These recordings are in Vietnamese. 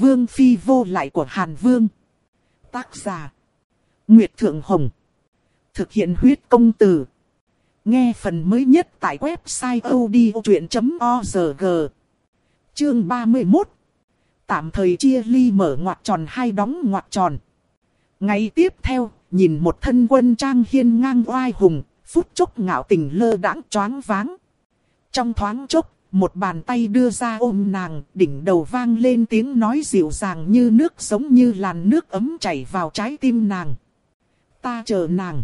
Vương Phi vô lại của Hàn Vương. Tác giả. Nguyệt Thượng Hồng. Thực hiện huyết công từ. Nghe phần mới nhất tại website odchuyện.org. Chương 31. Tạm thời chia ly mở ngoặc tròn hai đóng ngoặc tròn. Ngày tiếp theo, nhìn một thân quân trang hiên ngang oai hùng, phút chốc ngạo tình lơ đãng choáng váng. Trong thoáng chốc, một bàn tay đưa ra ôm nàng, đỉnh đầu vang lên tiếng nói dịu dàng như nước giống như làn nước ấm chảy vào trái tim nàng. Ta chờ nàng.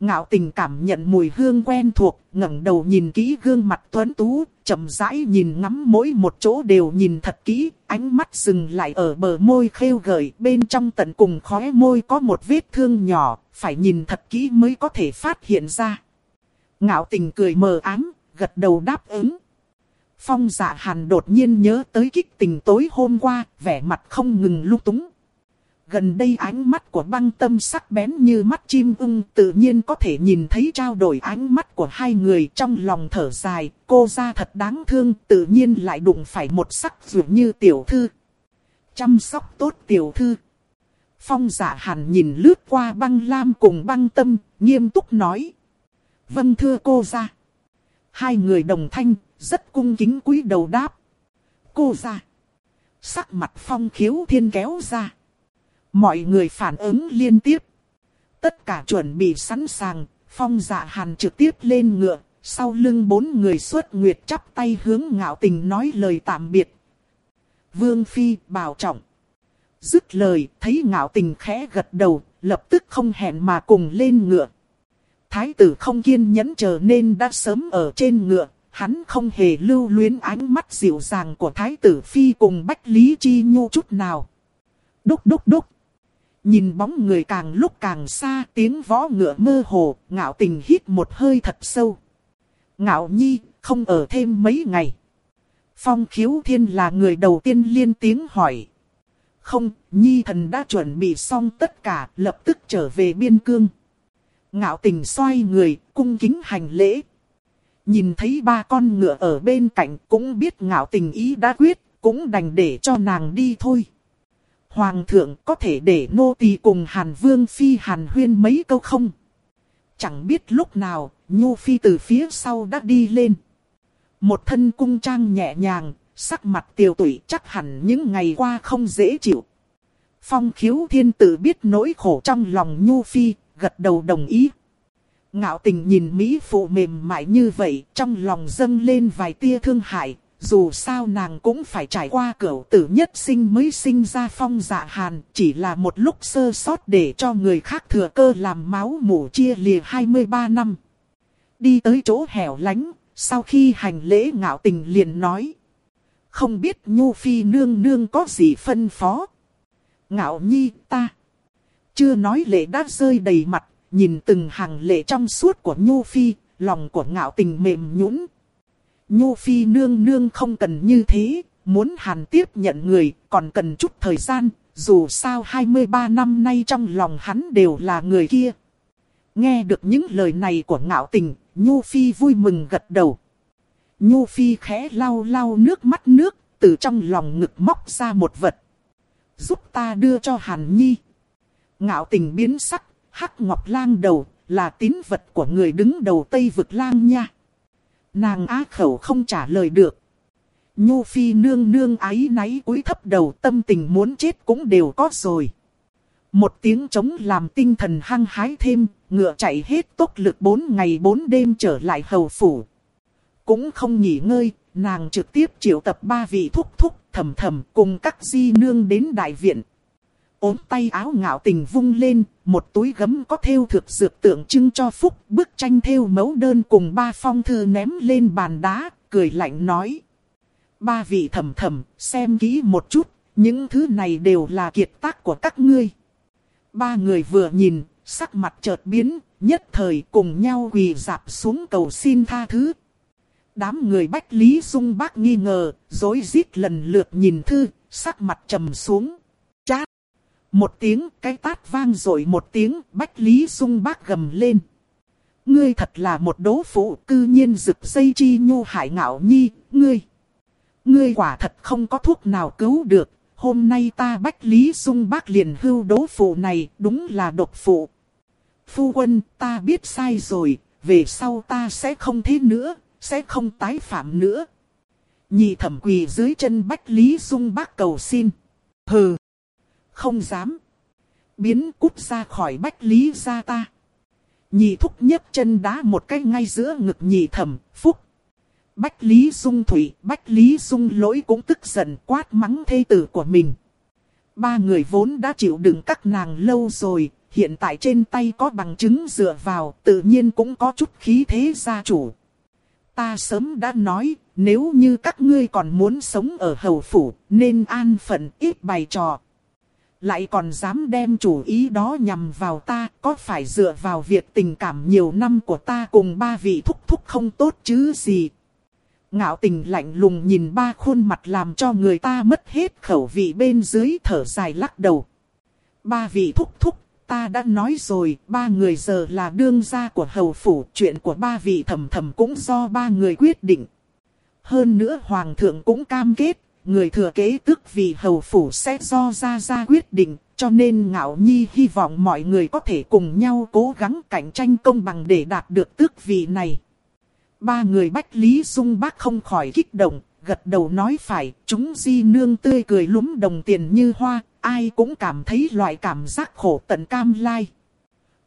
Ngạo tình cảm nhận mùi hương quen thuộc, ngẩng đầu nhìn kỹ gương mặt tuấn tú, chậm rãi nhìn ngắm mỗi một chỗ đều nhìn thật kỹ, ánh mắt dừng lại ở bờ môi khêu gợi, bên trong tận cùng khóe môi có một vết thương nhỏ, phải nhìn thật kỹ mới có thể phát hiện ra. Ngạo tình cười mờ ám, gật đầu đáp ứng. Phong dạ hàn đột nhiên nhớ tới kích tình tối hôm qua, vẻ mặt không ngừng lúc túng. Gần đây ánh mắt của băng tâm sắc bén như mắt chim ưng tự nhiên có thể nhìn thấy trao đổi ánh mắt của hai người trong lòng thở dài. Cô ra thật đáng thương tự nhiên lại đụng phải một sắc dường như tiểu thư. Chăm sóc tốt tiểu thư. Phong giả hàn nhìn lướt qua băng lam cùng băng tâm, nghiêm túc nói. Vâng thưa cô ra. Hai người đồng thanh, rất cung kính cúi đầu đáp. Cô ra. Sắc mặt phong khiếu thiên kéo ra. Mọi người phản ứng liên tiếp. Tất cả chuẩn bị sẵn sàng, phong dạ hàn trực tiếp lên ngựa, sau lưng bốn người xuất nguyệt chắp tay hướng ngạo tình nói lời tạm biệt. Vương Phi bảo trọng. Dứt lời, thấy ngạo tình khẽ gật đầu, lập tức không hẹn mà cùng lên ngựa. Thái tử không kiên nhẫn chờ nên đã sớm ở trên ngựa, hắn không hề lưu luyến ánh mắt dịu dàng của Thái tử Phi cùng Bách Lý Chi Nhu chút nào. Đúc đúc đúc. Nhìn bóng người càng lúc càng xa tiếng võ ngựa mơ hồ, ngạo tình hít một hơi thật sâu. Ngạo nhi, không ở thêm mấy ngày. Phong khiếu thiên là người đầu tiên liên tiếng hỏi. Không, nhi thần đã chuẩn bị xong tất cả, lập tức trở về biên cương. Ngạo tình xoay người, cung kính hành lễ. Nhìn thấy ba con ngựa ở bên cạnh cũng biết ngạo tình ý đã quyết, cũng đành để cho nàng đi thôi. Hoàng thượng có thể để nô tỳ cùng Hàn Vương Phi Hàn Huyên mấy câu không? Chẳng biết lúc nào, Nhu Phi từ phía sau đã đi lên. Một thân cung trang nhẹ nhàng, sắc mặt tiều tụy chắc hẳn những ngày qua không dễ chịu. Phong khiếu thiên tử biết nỗi khổ trong lòng Nhu Phi, gật đầu đồng ý. Ngạo tình nhìn Mỹ phụ mềm mại như vậy, trong lòng dâng lên vài tia thương hại, dù sao nàng cũng phải trải qua cửu tử nhất sinh mới sinh ra phong dạ hàn, chỉ là một lúc sơ sót để cho người khác thừa cơ làm máu mủ chia lìa 23 năm. Đi tới chỗ hẻo lánh, sau khi hành lễ ngạo tình liền nói. Không biết Nhu Phi nương nương có gì phân phó. Ngạo nhi ta. Chưa nói lệ đã rơi đầy mặt, nhìn từng hàng lệ trong suốt của Nhu Phi, lòng của ngạo tình mềm nhũn Nhu Phi nương nương không cần như thế, muốn hàn tiếp nhận người, còn cần chút thời gian, dù sao 23 năm nay trong lòng hắn đều là người kia. Nghe được những lời này của ngạo tình, Nhu Phi vui mừng gật đầu. Nhu Phi khẽ lau lau nước mắt nước, từ trong lòng ngực móc ra một vật. Giúp ta đưa cho Hàn Nhi. Ngạo tình biến sắc, hắc ngọc lang đầu, là tín vật của người đứng đầu Tây vực lang nha. Nàng á khẩu không trả lời được. Nhu phi nương nương ái náy cúi thấp đầu tâm tình muốn chết cũng đều có rồi. Một tiếng trống làm tinh thần hăng hái thêm, ngựa chạy hết tốc lực bốn ngày bốn đêm trở lại hầu phủ. Cũng không nghỉ ngơi, nàng trực tiếp triệu tập ba vị thúc thúc thầm thầm cùng các di nương đến đại viện ốm tay áo ngạo tình vung lên, một túi gấm có thêu thực dược tượng trưng cho phúc, bức tranh thêu mẫu đơn cùng ba phong thư ném lên bàn đá, cười lạnh nói. Ba vị thầm thầm, xem kỹ một chút, những thứ này đều là kiệt tác của các ngươi. Ba người vừa nhìn, sắc mặt chợt biến, nhất thời cùng nhau quỳ dạp xuống cầu xin tha thứ. Đám người Bách Lý Dung bác nghi ngờ, dối rít lần lượt nhìn thư, sắc mặt trầm xuống. Một tiếng cái tát vang rồi một tiếng Bách Lý Dung bác gầm lên. Ngươi thật là một đố phụ cư nhiên rực dây chi nhu hại ngạo nhi, ngươi. Ngươi quả thật không có thuốc nào cứu được, hôm nay ta Bách Lý Dung bác liền hưu đố phụ này đúng là độc phụ. Phu quân ta biết sai rồi, về sau ta sẽ không thế nữa, sẽ không tái phạm nữa. Nhị thẩm quỳ dưới chân Bách Lý Dung bác cầu xin. Hừ, không dám. Biến cút ra khỏi Bách Lý ra ta. Nhị thúc nhấc chân đá một cái ngay giữa ngực nhị thẩm, phúc. Bách Lý Dung Thủy, Bách Lý Dung lỗi cũng tức giận quát mắng thê tử của mình. Ba người vốn đã chịu đựng các nàng lâu rồi, hiện tại trên tay có bằng chứng dựa vào, tự nhiên cũng có chút khí thế gia chủ. Ta sớm đã nói, nếu như các ngươi còn muốn sống ở hầu phủ, nên an phận ít bày trò. Lại còn dám đem chủ ý đó nhằm vào ta, có phải dựa vào việc tình cảm nhiều năm của ta cùng ba vị thúc thúc không tốt chứ gì. Ngạo tình lạnh lùng nhìn ba khuôn mặt làm cho người ta mất hết khẩu vị bên dưới thở dài lắc đầu. Ba vị thúc thúc, ta đã nói rồi, ba người giờ là đương gia của hầu phủ, chuyện của ba vị thầm thầm cũng do ba người quyết định. Hơn nữa hoàng thượng cũng cam kết, người thừa kế tức vì hầu phủ sẽ do ra ra quyết định, cho nên ngạo nhi hy vọng mọi người có thể cùng nhau cố gắng cạnh tranh công bằng để đạt được tước vị này. Ba người Bách Lý Dung bác không khỏi kích động, gật đầu nói phải, chúng di nương tươi cười lúm đồng tiền như hoa, ai cũng cảm thấy loại cảm giác khổ tận cam lai.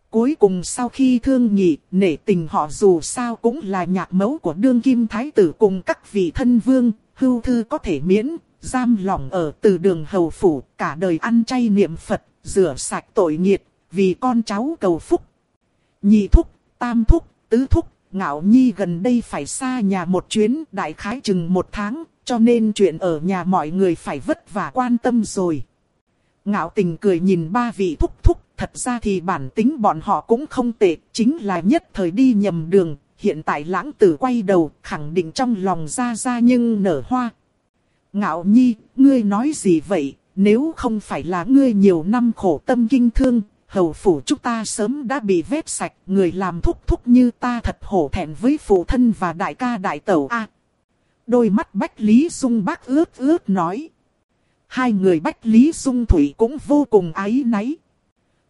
Cuối cùng sau khi thương nghị, nể tình họ dù sao cũng là nhạc mẫu của đương kim thái tử cùng các vị thân vương, hưu thư có thể miễn, giam lỏng ở từ đường hầu phủ, cả đời ăn chay niệm Phật, rửa sạch tội nghiệt, vì con cháu cầu phúc. Nhị thúc, tam thúc, tứ thúc, ngạo nhi gần đây phải xa nhà một chuyến, đại khái chừng một tháng, cho nên chuyện ở nhà mọi người phải vất vả quan tâm rồi. Ngạo tình cười nhìn ba vị thúc thúc, thật ra thì bản tính bọn họ cũng không tệ, chính là nhất thời đi nhầm đường, hiện tại lãng tử quay đầu, khẳng định trong lòng ra ra nhưng nở hoa. Ngạo nhi, ngươi nói gì vậy, nếu không phải là ngươi nhiều năm khổ tâm kinh thương, hầu phủ chúng ta sớm đã bị vết sạch, người làm thúc thúc như ta thật hổ thẹn với phụ thân và đại ca đại tẩu a. đôi mắt Bách Lý Dung bác ướt ướt nói. Hai người Bách Lý Dung Thủy cũng vô cùng ái náy.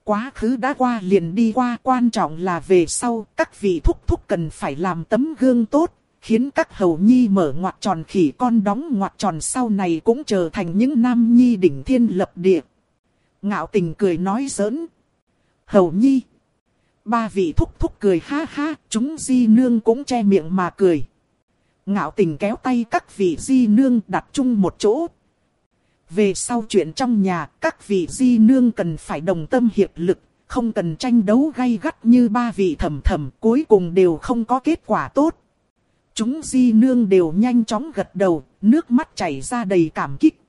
Quá khứ đã qua liền đi qua quan trọng là về sau các vị thúc thúc cần phải làm tấm gương tốt, khiến các hầu nhi mở ngoặt tròn khỉ con đóng ngoặt tròn sau này cũng trở thành những nam nhi đỉnh thiên lập địa. Ngạo tình cười nói giỡn. Hầu nhi. Ba vị thúc thúc cười ha ha, chúng di nương cũng che miệng mà cười. Ngạo tình kéo tay các vị di nương đặt chung một chỗ, về sau chuyện trong nhà, các vị di nương cần phải đồng tâm hiệp lực, không cần tranh đấu gay gắt như ba vị thầm thầm, cuối cùng đều không có kết quả tốt. Chúng di nương đều nhanh chóng gật đầu, nước mắt chảy ra đầy cảm kích.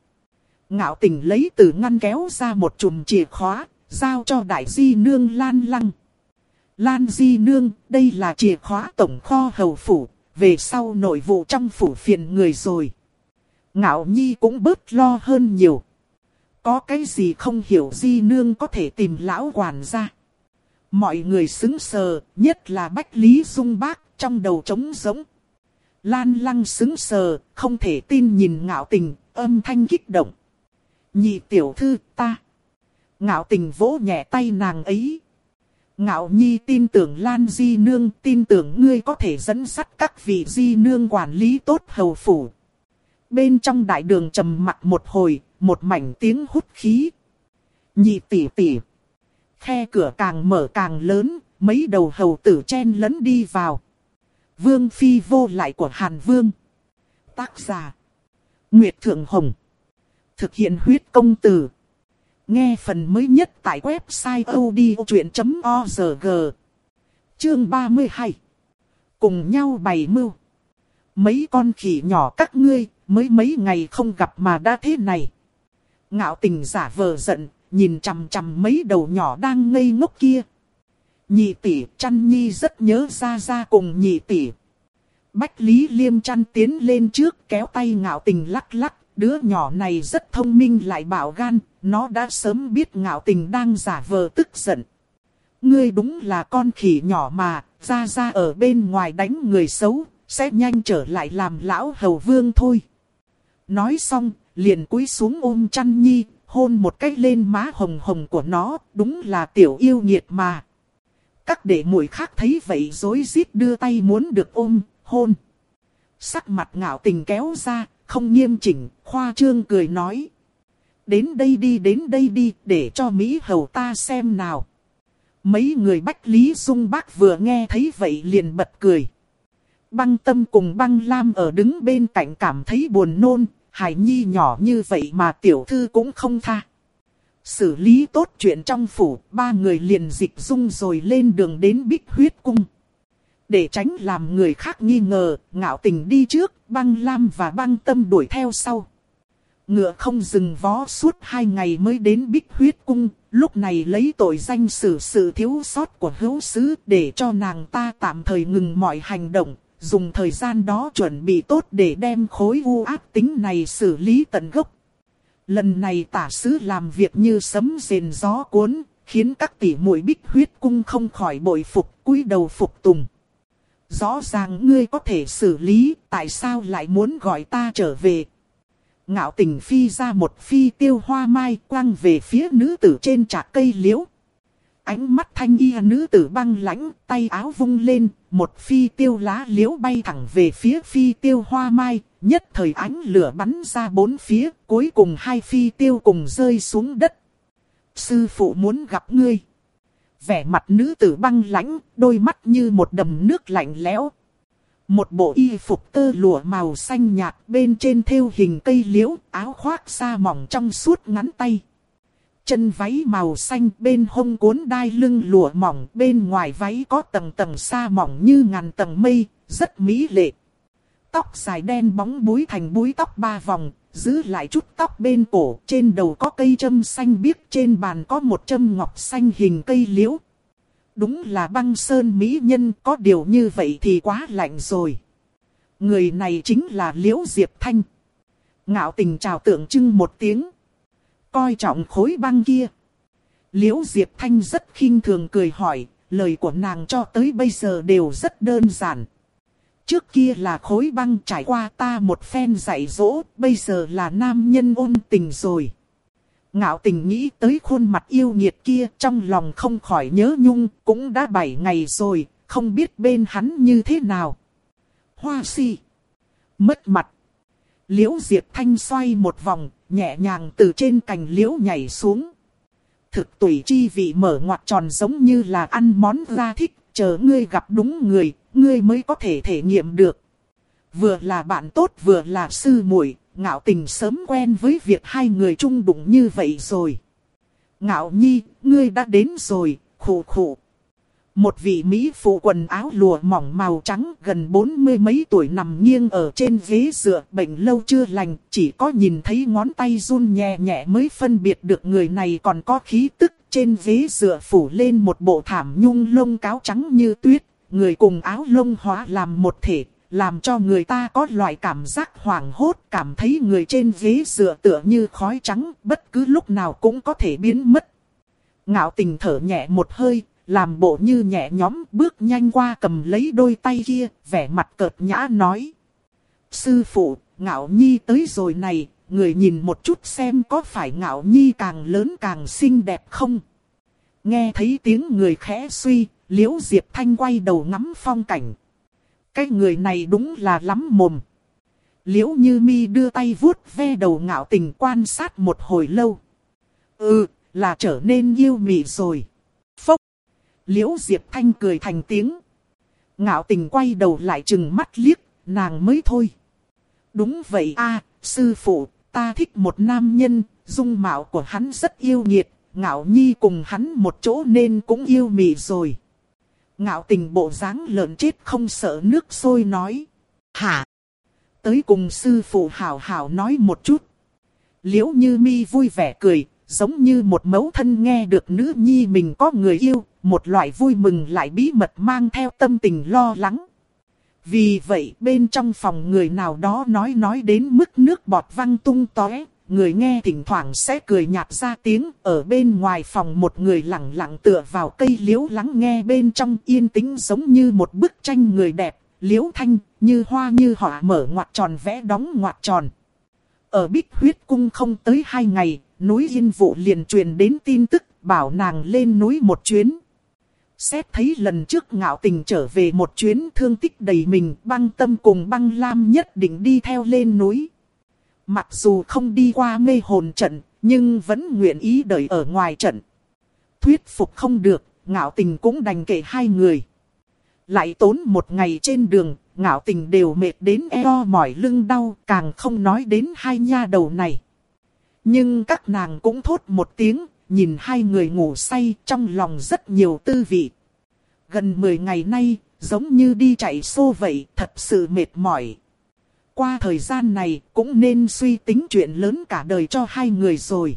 Ngạo tình lấy từ ngăn kéo ra một chùm chìa khóa, giao cho đại di nương Lan Lăng. Lan di nương, đây là chìa khóa tổng kho hầu phủ, về sau nội vụ trong phủ phiền người rồi. Ngạo Nhi cũng bớt lo hơn nhiều. Có cái gì không hiểu di nương có thể tìm lão quản ra. Mọi người xứng sờ, nhất là Bách Lý Dung Bác, trong đầu trống giống. Lan lăng xứng sờ, không thể tin nhìn ngạo tình, âm thanh kích động. Nhị tiểu thư ta. Ngạo tình vỗ nhẹ tay nàng ấy. Ngạo nhi tin tưởng Lan Di Nương, tin tưởng ngươi có thể dẫn sắt các vị Di Nương quản lý tốt hầu phủ. Bên trong đại đường trầm mặt một hồi, một mảnh tiếng hút khí. Nhị tỷ tỷ. Khe cửa càng mở càng lớn, mấy đầu hầu tử chen lấn đi vào. Vương phi vô lại của Hàn Vương. Tác giả. Nguyệt Thượng Hồng. Thực hiện huyết công từ. Nghe phần mới nhất tại website odchuyện.org. Chương 32. Cùng nhau bày mưu. Mấy con khỉ nhỏ các ngươi, mới mấy ngày không gặp mà đã thế này. Ngạo tình giả vờ giận, nhìn chằm chằm mấy đầu nhỏ đang ngây ngốc kia. Nhị tỷ chăn nhi rất nhớ ra ra cùng nhị tỷ. Bách Lý Liêm chăn tiến lên trước kéo tay ngạo tình lắc lắc. Đứa nhỏ này rất thông minh lại bảo gan, nó đã sớm biết ngạo tình đang giả vờ tức giận. Ngươi đúng là con khỉ nhỏ mà, ra ra ở bên ngoài đánh người xấu, sẽ nhanh trở lại làm lão hầu vương thôi. Nói xong, liền cúi xuống ôm chăn nhi, hôn một cái lên má hồng hồng của nó, đúng là tiểu yêu nghiệt mà. Các đệ muội khác thấy vậy rối rít đưa tay muốn được ôm, hôn. Sắc mặt ngạo tình kéo ra, không nghiêm chỉnh, khoa trương cười nói. Đến đây đi đến đây đi, để cho Mỹ hầu ta xem nào. Mấy người Bách Lý Dung Bác vừa nghe thấy vậy liền bật cười. Băng tâm cùng băng lam ở đứng bên cạnh cảm thấy buồn nôn, Hải Nhi nhỏ như vậy mà tiểu thư cũng không tha. Xử lý tốt chuyện trong phủ, ba người liền dịch dung rồi lên đường đến Bích Huyết Cung. Để tránh làm người khác nghi ngờ, ngạo tình đi trước, băng lam và băng tâm đuổi theo sau. Ngựa không dừng vó suốt hai ngày mới đến Bích Huyết Cung, lúc này lấy tội danh xử sự thiếu sót của hữu sứ để cho nàng ta tạm thời ngừng mọi hành động, dùng thời gian đó chuẩn bị tốt để đem khối u ác tính này xử lý tận gốc. Lần này tả sứ làm việc như sấm rền gió cuốn, khiến các tỷ muội bích huyết cung không khỏi bội phục, cúi đầu phục tùng. Rõ ràng ngươi có thể xử lý, tại sao lại muốn gọi ta trở về? Ngạo tình phi ra một phi tiêu hoa mai quăng về phía nữ tử trên trạc cây liễu. Ánh mắt thanh y nữ tử băng lãnh, tay áo vung lên, một phi tiêu lá liễu bay thẳng về phía phi tiêu hoa mai, nhất thời ánh lửa bắn ra bốn phía, cuối cùng hai phi tiêu cùng rơi xuống đất. Sư phụ muốn gặp ngươi. Vẻ mặt nữ tử băng lãnh, đôi mắt như một đầm nước lạnh lẽo. Một bộ y phục tơ lụa màu xanh nhạt bên trên thêu hình cây liễu, áo khoác da mỏng trong suốt ngắn tay chân váy màu xanh bên hông cuốn đai lưng lụa mỏng bên ngoài váy có tầng tầng sa mỏng như ngàn tầng mây, rất mỹ lệ. Tóc dài đen bóng búi thành búi tóc ba vòng, giữ lại chút tóc bên cổ, trên đầu có cây châm xanh biếc, trên bàn có một châm ngọc xanh hình cây liễu. Đúng là băng sơn mỹ nhân, có điều như vậy thì quá lạnh rồi. Người này chính là Liễu Diệp Thanh. Ngạo tình chào tượng trưng một tiếng coi trọng khối băng kia. Liễu Diệp Thanh rất khinh thường cười hỏi, lời của nàng cho tới bây giờ đều rất đơn giản. Trước kia là khối băng trải qua ta một phen dạy dỗ, bây giờ là nam nhân ôn tình rồi. Ngạo tình nghĩ tới khuôn mặt yêu nghiệt kia trong lòng không khỏi nhớ nhung, cũng đã bảy ngày rồi, không biết bên hắn như thế nào. Hoa si. Mất mặt. Liễu Diệp Thanh xoay một vòng, nhẹ nhàng từ trên cành liễu nhảy xuống. Thực tùy chi vị mở ngoặt tròn giống như là ăn món ra thích, chờ ngươi gặp đúng người, ngươi mới có thể thể nghiệm được. Vừa là bạn tốt vừa là sư muội, ngạo tình sớm quen với việc hai người chung đụng như vậy rồi. Ngạo nhi, ngươi đã đến rồi, khổ khổ. Một vị Mỹ phụ quần áo lụa mỏng màu trắng gần bốn mươi mấy tuổi nằm nghiêng ở trên ghế dựa bệnh lâu chưa lành, chỉ có nhìn thấy ngón tay run nhẹ nhẹ mới phân biệt được người này còn có khí tức. Trên ghế dựa phủ lên một bộ thảm nhung lông cáo trắng như tuyết, người cùng áo lông hóa làm một thể, làm cho người ta có loại cảm giác hoảng hốt, cảm thấy người trên ghế dựa tựa như khói trắng, bất cứ lúc nào cũng có thể biến mất. Ngạo tình thở nhẹ một hơi, làm bộ như nhẹ nhóm bước nhanh qua cầm lấy đôi tay kia, vẻ mặt cợt nhã nói. Sư phụ, ngạo nhi tới rồi này, người nhìn một chút xem có phải ngạo nhi càng lớn càng xinh đẹp không? Nghe thấy tiếng người khẽ suy, liễu diệp thanh quay đầu ngắm phong cảnh. Cái người này đúng là lắm mồm. Liễu như mi đưa tay vuốt ve đầu ngạo tình quan sát một hồi lâu. Ừ, là trở nên yêu mị rồi. Liễu Diệp Thanh cười thành tiếng. Ngạo tình quay đầu lại chừng mắt liếc, nàng mới thôi. Đúng vậy a sư phụ, ta thích một nam nhân, dung mạo của hắn rất yêu nghiệt, ngạo nhi cùng hắn một chỗ nên cũng yêu mị rồi. Ngạo tình bộ dáng lợn chết không sợ nước sôi nói. Hả? Tới cùng sư phụ hảo hảo nói một chút. Liễu như mi vui vẻ cười, giống như một mẫu thân nghe được nữ nhi mình có người yêu, một loại vui mừng lại bí mật mang theo tâm tình lo lắng. Vì vậy bên trong phòng người nào đó nói nói đến mức nước bọt văng tung tóe, người nghe thỉnh thoảng sẽ cười nhạt ra tiếng, ở bên ngoài phòng một người lặng lặng tựa vào cây liễu lắng nghe bên trong yên tĩnh giống như một bức tranh người đẹp, liễu thanh, như hoa như họa mở ngoặt tròn vẽ đóng ngoặt tròn. Ở Bích Huyết Cung không tới hai ngày, núi Yên Vụ liền truyền đến tin tức bảo nàng lên núi một chuyến. Xét thấy lần trước ngạo tình trở về một chuyến thương tích đầy mình băng tâm cùng băng lam nhất định đi theo lên núi. Mặc dù không đi qua mê hồn trận, nhưng vẫn nguyện ý đợi ở ngoài trận. Thuyết phục không được, ngạo tình cũng đành kể hai người. Lại tốn một ngày trên đường, ngạo tình đều mệt đến eo mỏi lưng đau, càng không nói đến hai nha đầu này. Nhưng các nàng cũng thốt một tiếng, nhìn hai người ngủ say trong lòng rất nhiều tư vị. Gần 10 ngày nay, giống như đi chạy xô vậy, thật sự mệt mỏi. Qua thời gian này, cũng nên suy tính chuyện lớn cả đời cho hai người rồi.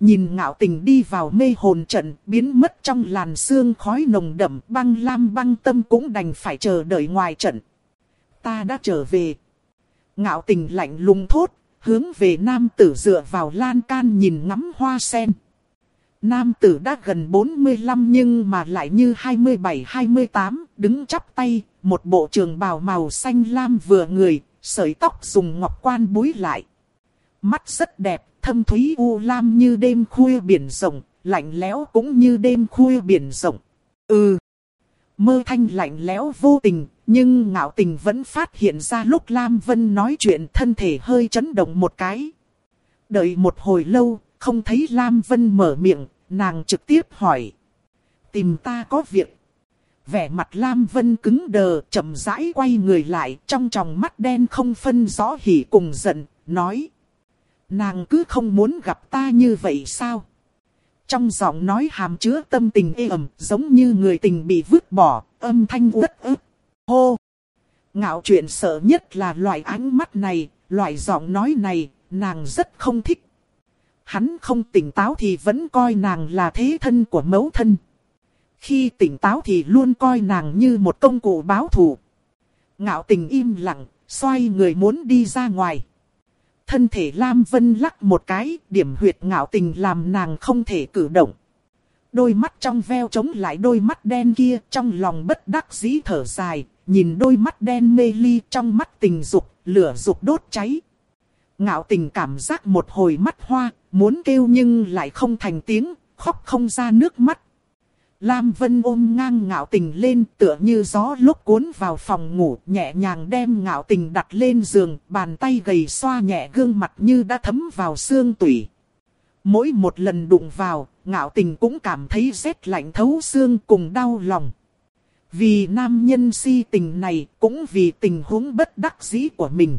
Nhìn ngạo tình đi vào mê hồn trận, biến mất trong làn sương khói nồng đậm, băng lam băng tâm cũng đành phải chờ đợi ngoài trận. Ta đã trở về. Ngạo tình lạnh lùng thốt, hướng về nam tử dựa vào lan can nhìn ngắm hoa sen. Nam tử đã gần 45 nhưng mà lại như 27-28, đứng chắp tay, một bộ trường bào màu xanh lam vừa người, sợi tóc dùng ngọc quan búi lại. Mắt rất đẹp, thâm thúy u lam như đêm khuya biển rộng, lạnh lẽo cũng như đêm khuya biển rộng. Ừ, mơ thanh lạnh lẽo vô tình, nhưng ngạo tình vẫn phát hiện ra lúc Lam Vân nói chuyện thân thể hơi chấn động một cái. Đợi một hồi lâu, không thấy Lam Vân mở miệng, nàng trực tiếp hỏi. Tìm ta có việc. Vẻ mặt Lam Vân cứng đờ, chậm rãi quay người lại, trong tròng mắt đen không phân rõ hỉ cùng giận, nói. Nàng cứ không muốn gặp ta như vậy sao? Trong giọng nói hàm chứa tâm tình ê ẩm, giống như người tình bị vứt bỏ, âm thanh uất ức. Hô! Ngạo chuyện sợ nhất là loại ánh mắt này, loại giọng nói này, nàng rất không thích. Hắn không tỉnh táo thì vẫn coi nàng là thế thân của mẫu thân. Khi tỉnh táo thì luôn coi nàng như một công cụ báo thù. Ngạo tình im lặng, xoay người muốn đi ra ngoài. Thân thể Lam Vân lắc một cái, điểm huyệt ngạo tình làm nàng không thể cử động. Đôi mắt trong veo chống lại đôi mắt đen kia, trong lòng bất đắc dĩ thở dài, nhìn đôi mắt đen mê ly trong mắt tình dục, lửa dục đốt cháy. Ngạo tình cảm giác một hồi mắt hoa, muốn kêu nhưng lại không thành tiếng, khóc không ra nước mắt. Lam Vân ôm ngang ngạo tình lên tựa như gió lúc cuốn vào phòng ngủ nhẹ nhàng đem ngạo tình đặt lên giường, bàn tay gầy xoa nhẹ gương mặt như đã thấm vào xương tủy. Mỗi một lần đụng vào, ngạo tình cũng cảm thấy rét lạnh thấu xương cùng đau lòng. Vì nam nhân si tình này, cũng vì tình huống bất đắc dĩ của mình.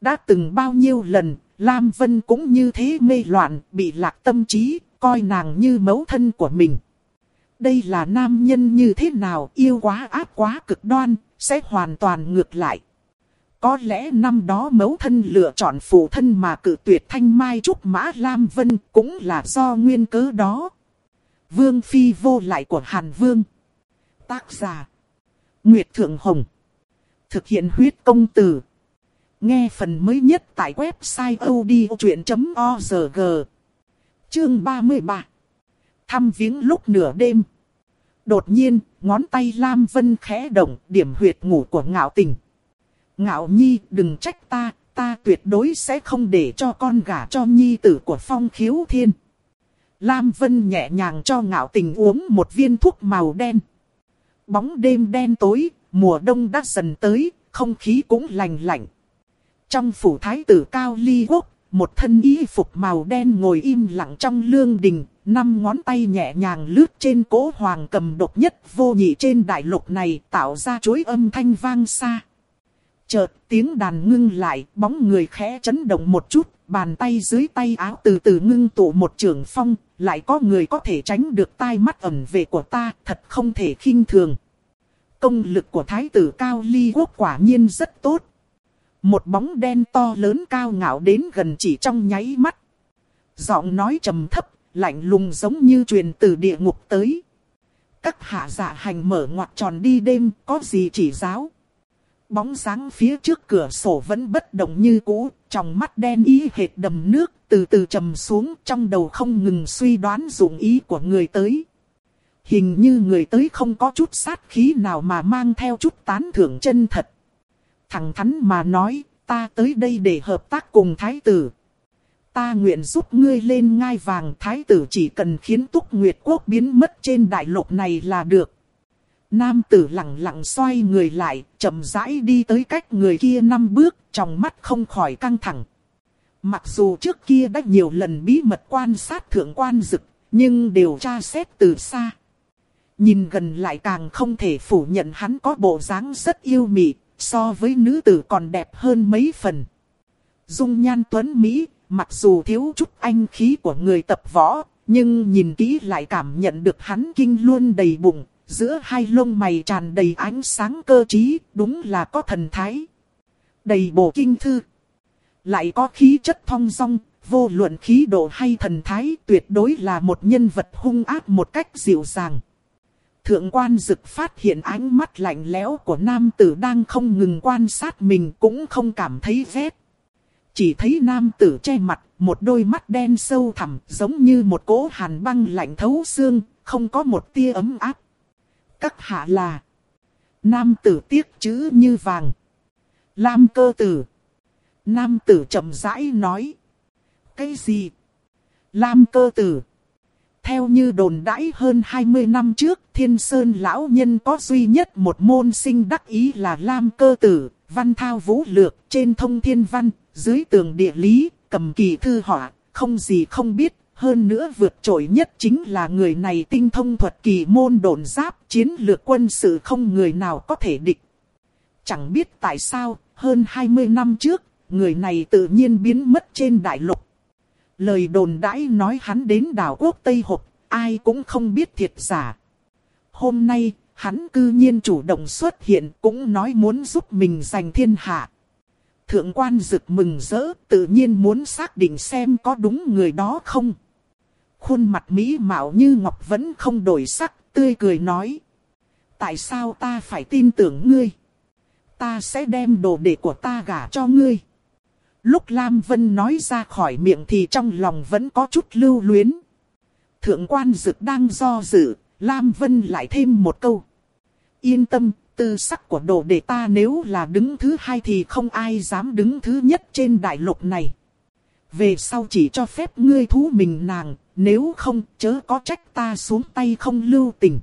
Đã từng bao nhiêu lần, Lam Vân cũng như thế mê loạn, bị lạc tâm trí, coi nàng như mẫu thân của mình. Đây là nam nhân như thế nào yêu quá áp quá cực đoan, sẽ hoàn toàn ngược lại. Có lẽ năm đó mẫu thân lựa chọn phụ thân mà cự tuyệt thanh mai trúc mã Lam Vân cũng là do nguyên cớ đó. Vương Phi vô lại của Hàn Vương. Tác giả. Nguyệt Thượng Hồng. Thực hiện huyết công từ. Nghe phần mới nhất tại website odchuyện.org. Chương 33. Thăm viếng lúc nửa đêm. Đột nhiên, ngón tay Lam Vân khẽ động điểm huyệt ngủ của ngạo tình. Ngạo Nhi đừng trách ta, ta tuyệt đối sẽ không để cho con gả cho Nhi tử của Phong Khiếu Thiên. Lam Vân nhẹ nhàng cho ngạo tình uống một viên thuốc màu đen. Bóng đêm đen tối, mùa đông đã dần tới, không khí cũng lành lạnh. Trong phủ thái tử Cao Ly Quốc, một thân y phục màu đen ngồi im lặng trong lương đình, năm ngón tay nhẹ nhàng lướt trên cỗ hoàng cầm độc nhất vô nhị trên đại lục này tạo ra chuỗi âm thanh vang xa. Chợt tiếng đàn ngưng lại, bóng người khẽ chấn động một chút, bàn tay dưới tay áo từ từ ngưng tụ một trường phong, lại có người có thể tránh được tai mắt ẩn về của ta, thật không thể khinh thường. Công lực của thái tử Cao Ly Quốc quả nhiên rất tốt. Một bóng đen to lớn cao ngạo đến gần chỉ trong nháy mắt. Giọng nói trầm thấp, lạnh lùng giống như truyền từ địa ngục tới. Các hạ giả hành mở ngoặt tròn đi đêm, có gì chỉ giáo. Bóng sáng phía trước cửa sổ vẫn bất động như cũ, trong mắt đen ý hệt đầm nước, từ từ trầm xuống trong đầu không ngừng suy đoán dụng ý của người tới. Hình như người tới không có chút sát khí nào mà mang theo chút tán thưởng chân thật. Thẳng thắn mà nói, ta tới đây để hợp tác cùng thái tử. Ta nguyện giúp ngươi lên ngai vàng thái tử chỉ cần khiến túc nguyệt quốc biến mất trên đại lục này là được. Nam tử lặng lặng xoay người lại, chậm rãi đi tới cách người kia năm bước, trong mắt không khỏi căng thẳng. Mặc dù trước kia đã nhiều lần bí mật quan sát thượng quan dực, nhưng đều tra xét từ xa. Nhìn gần lại càng không thể phủ nhận hắn có bộ dáng rất yêu mị, so với nữ tử còn đẹp hơn mấy phần. Dung nhan tuấn Mỹ, mặc dù thiếu chút anh khí của người tập võ, nhưng nhìn kỹ lại cảm nhận được hắn kinh luôn đầy bụng, giữa hai lông mày tràn đầy ánh sáng cơ trí, đúng là có thần thái. Đầy bộ kinh thư. Lại có khí chất thong dong, vô luận khí độ hay thần thái tuyệt đối là một nhân vật hung ác một cách dịu dàng. Thượng quan dực phát hiện ánh mắt lạnh lẽo của nam tử đang không ngừng quan sát mình cũng không cảm thấy ghét. Chỉ thấy nam tử che mặt, một đôi mắt đen sâu thẳm giống như một cỗ hàn băng lạnh thấu xương, không có một tia ấm áp. Các hạ là Nam tử tiếc chữ như vàng. Lam cơ tử. Nam tử chậm rãi nói. Cái gì? Lam cơ tử. Theo như đồn đãi hơn 20 năm trước, thiên sơn lão nhân có duy nhất một môn sinh đắc ý là Lam cơ tử, văn thao vũ lược, trên thông thiên văn, dưới tường địa lý, cầm kỳ thư họa, không gì không biết, hơn nữa vượt trội nhất chính là người này tinh thông thuật kỳ môn đồn giáp, chiến lược quân sự không người nào có thể địch. Chẳng biết tại sao, hơn 20 năm trước, người này tự nhiên biến mất trên đại lục. Lời đồn đãi nói hắn đến đảo quốc Tây Hục, ai cũng không biết thiệt giả. Hôm nay, hắn cư nhiên chủ động xuất hiện cũng nói muốn giúp mình giành thiên hạ. Thượng quan rực mừng rỡ, tự nhiên muốn xác định xem có đúng người đó không. Khuôn mặt mỹ mạo như ngọc vẫn không đổi sắc, tươi cười nói. Tại sao ta phải tin tưởng ngươi? Ta sẽ đem đồ đệ của ta gả cho ngươi. Lúc Lam Vân nói ra khỏi miệng thì trong lòng vẫn có chút lưu luyến. Thượng quan dực đang do dự, Lam Vân lại thêm một câu. Yên tâm, tư sắc của đồ đệ ta nếu là đứng thứ hai thì không ai dám đứng thứ nhất trên đại lục này. Về sau chỉ cho phép ngươi thú mình nàng, nếu không chớ có trách ta xuống tay không lưu tình.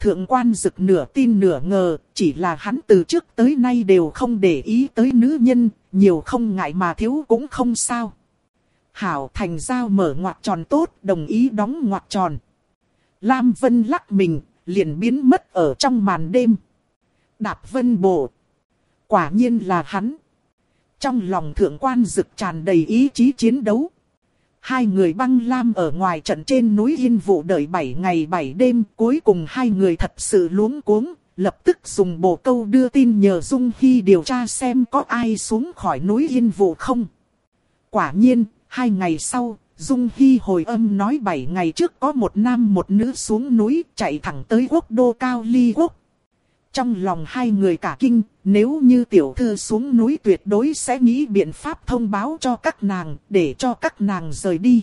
Thượng quan dực nửa tin nửa ngờ, chỉ là hắn từ trước tới nay đều không để ý tới nữ nhân, nhiều không ngại mà thiếu cũng không sao. Hảo thành giao mở ngoặt tròn tốt, đồng ý đóng ngoặt tròn. Lam Vân lắc mình, liền biến mất ở trong màn đêm. Đạp Vân bộ. Quả nhiên là hắn. Trong lòng thượng quan dực tràn đầy ý chí chiến đấu. Hai người băng lam ở ngoài trận trên núi Yên Vụ đợi 7 ngày 7 đêm. Cuối cùng hai người thật sự luống cuống. Lập tức dùng bộ câu đưa tin nhờ Dung Hy điều tra xem có ai xuống khỏi núi Yên Vụ không. Quả nhiên, hai ngày sau, Dung Hy hồi âm nói 7 ngày trước có một nam một nữ xuống núi chạy thẳng tới quốc đô Cao Ly Quốc. Trong lòng hai người cả kinh, nếu như tiểu thư xuống núi tuyệt đối sẽ nghĩ biện pháp thông báo cho các nàng, để cho các nàng rời đi.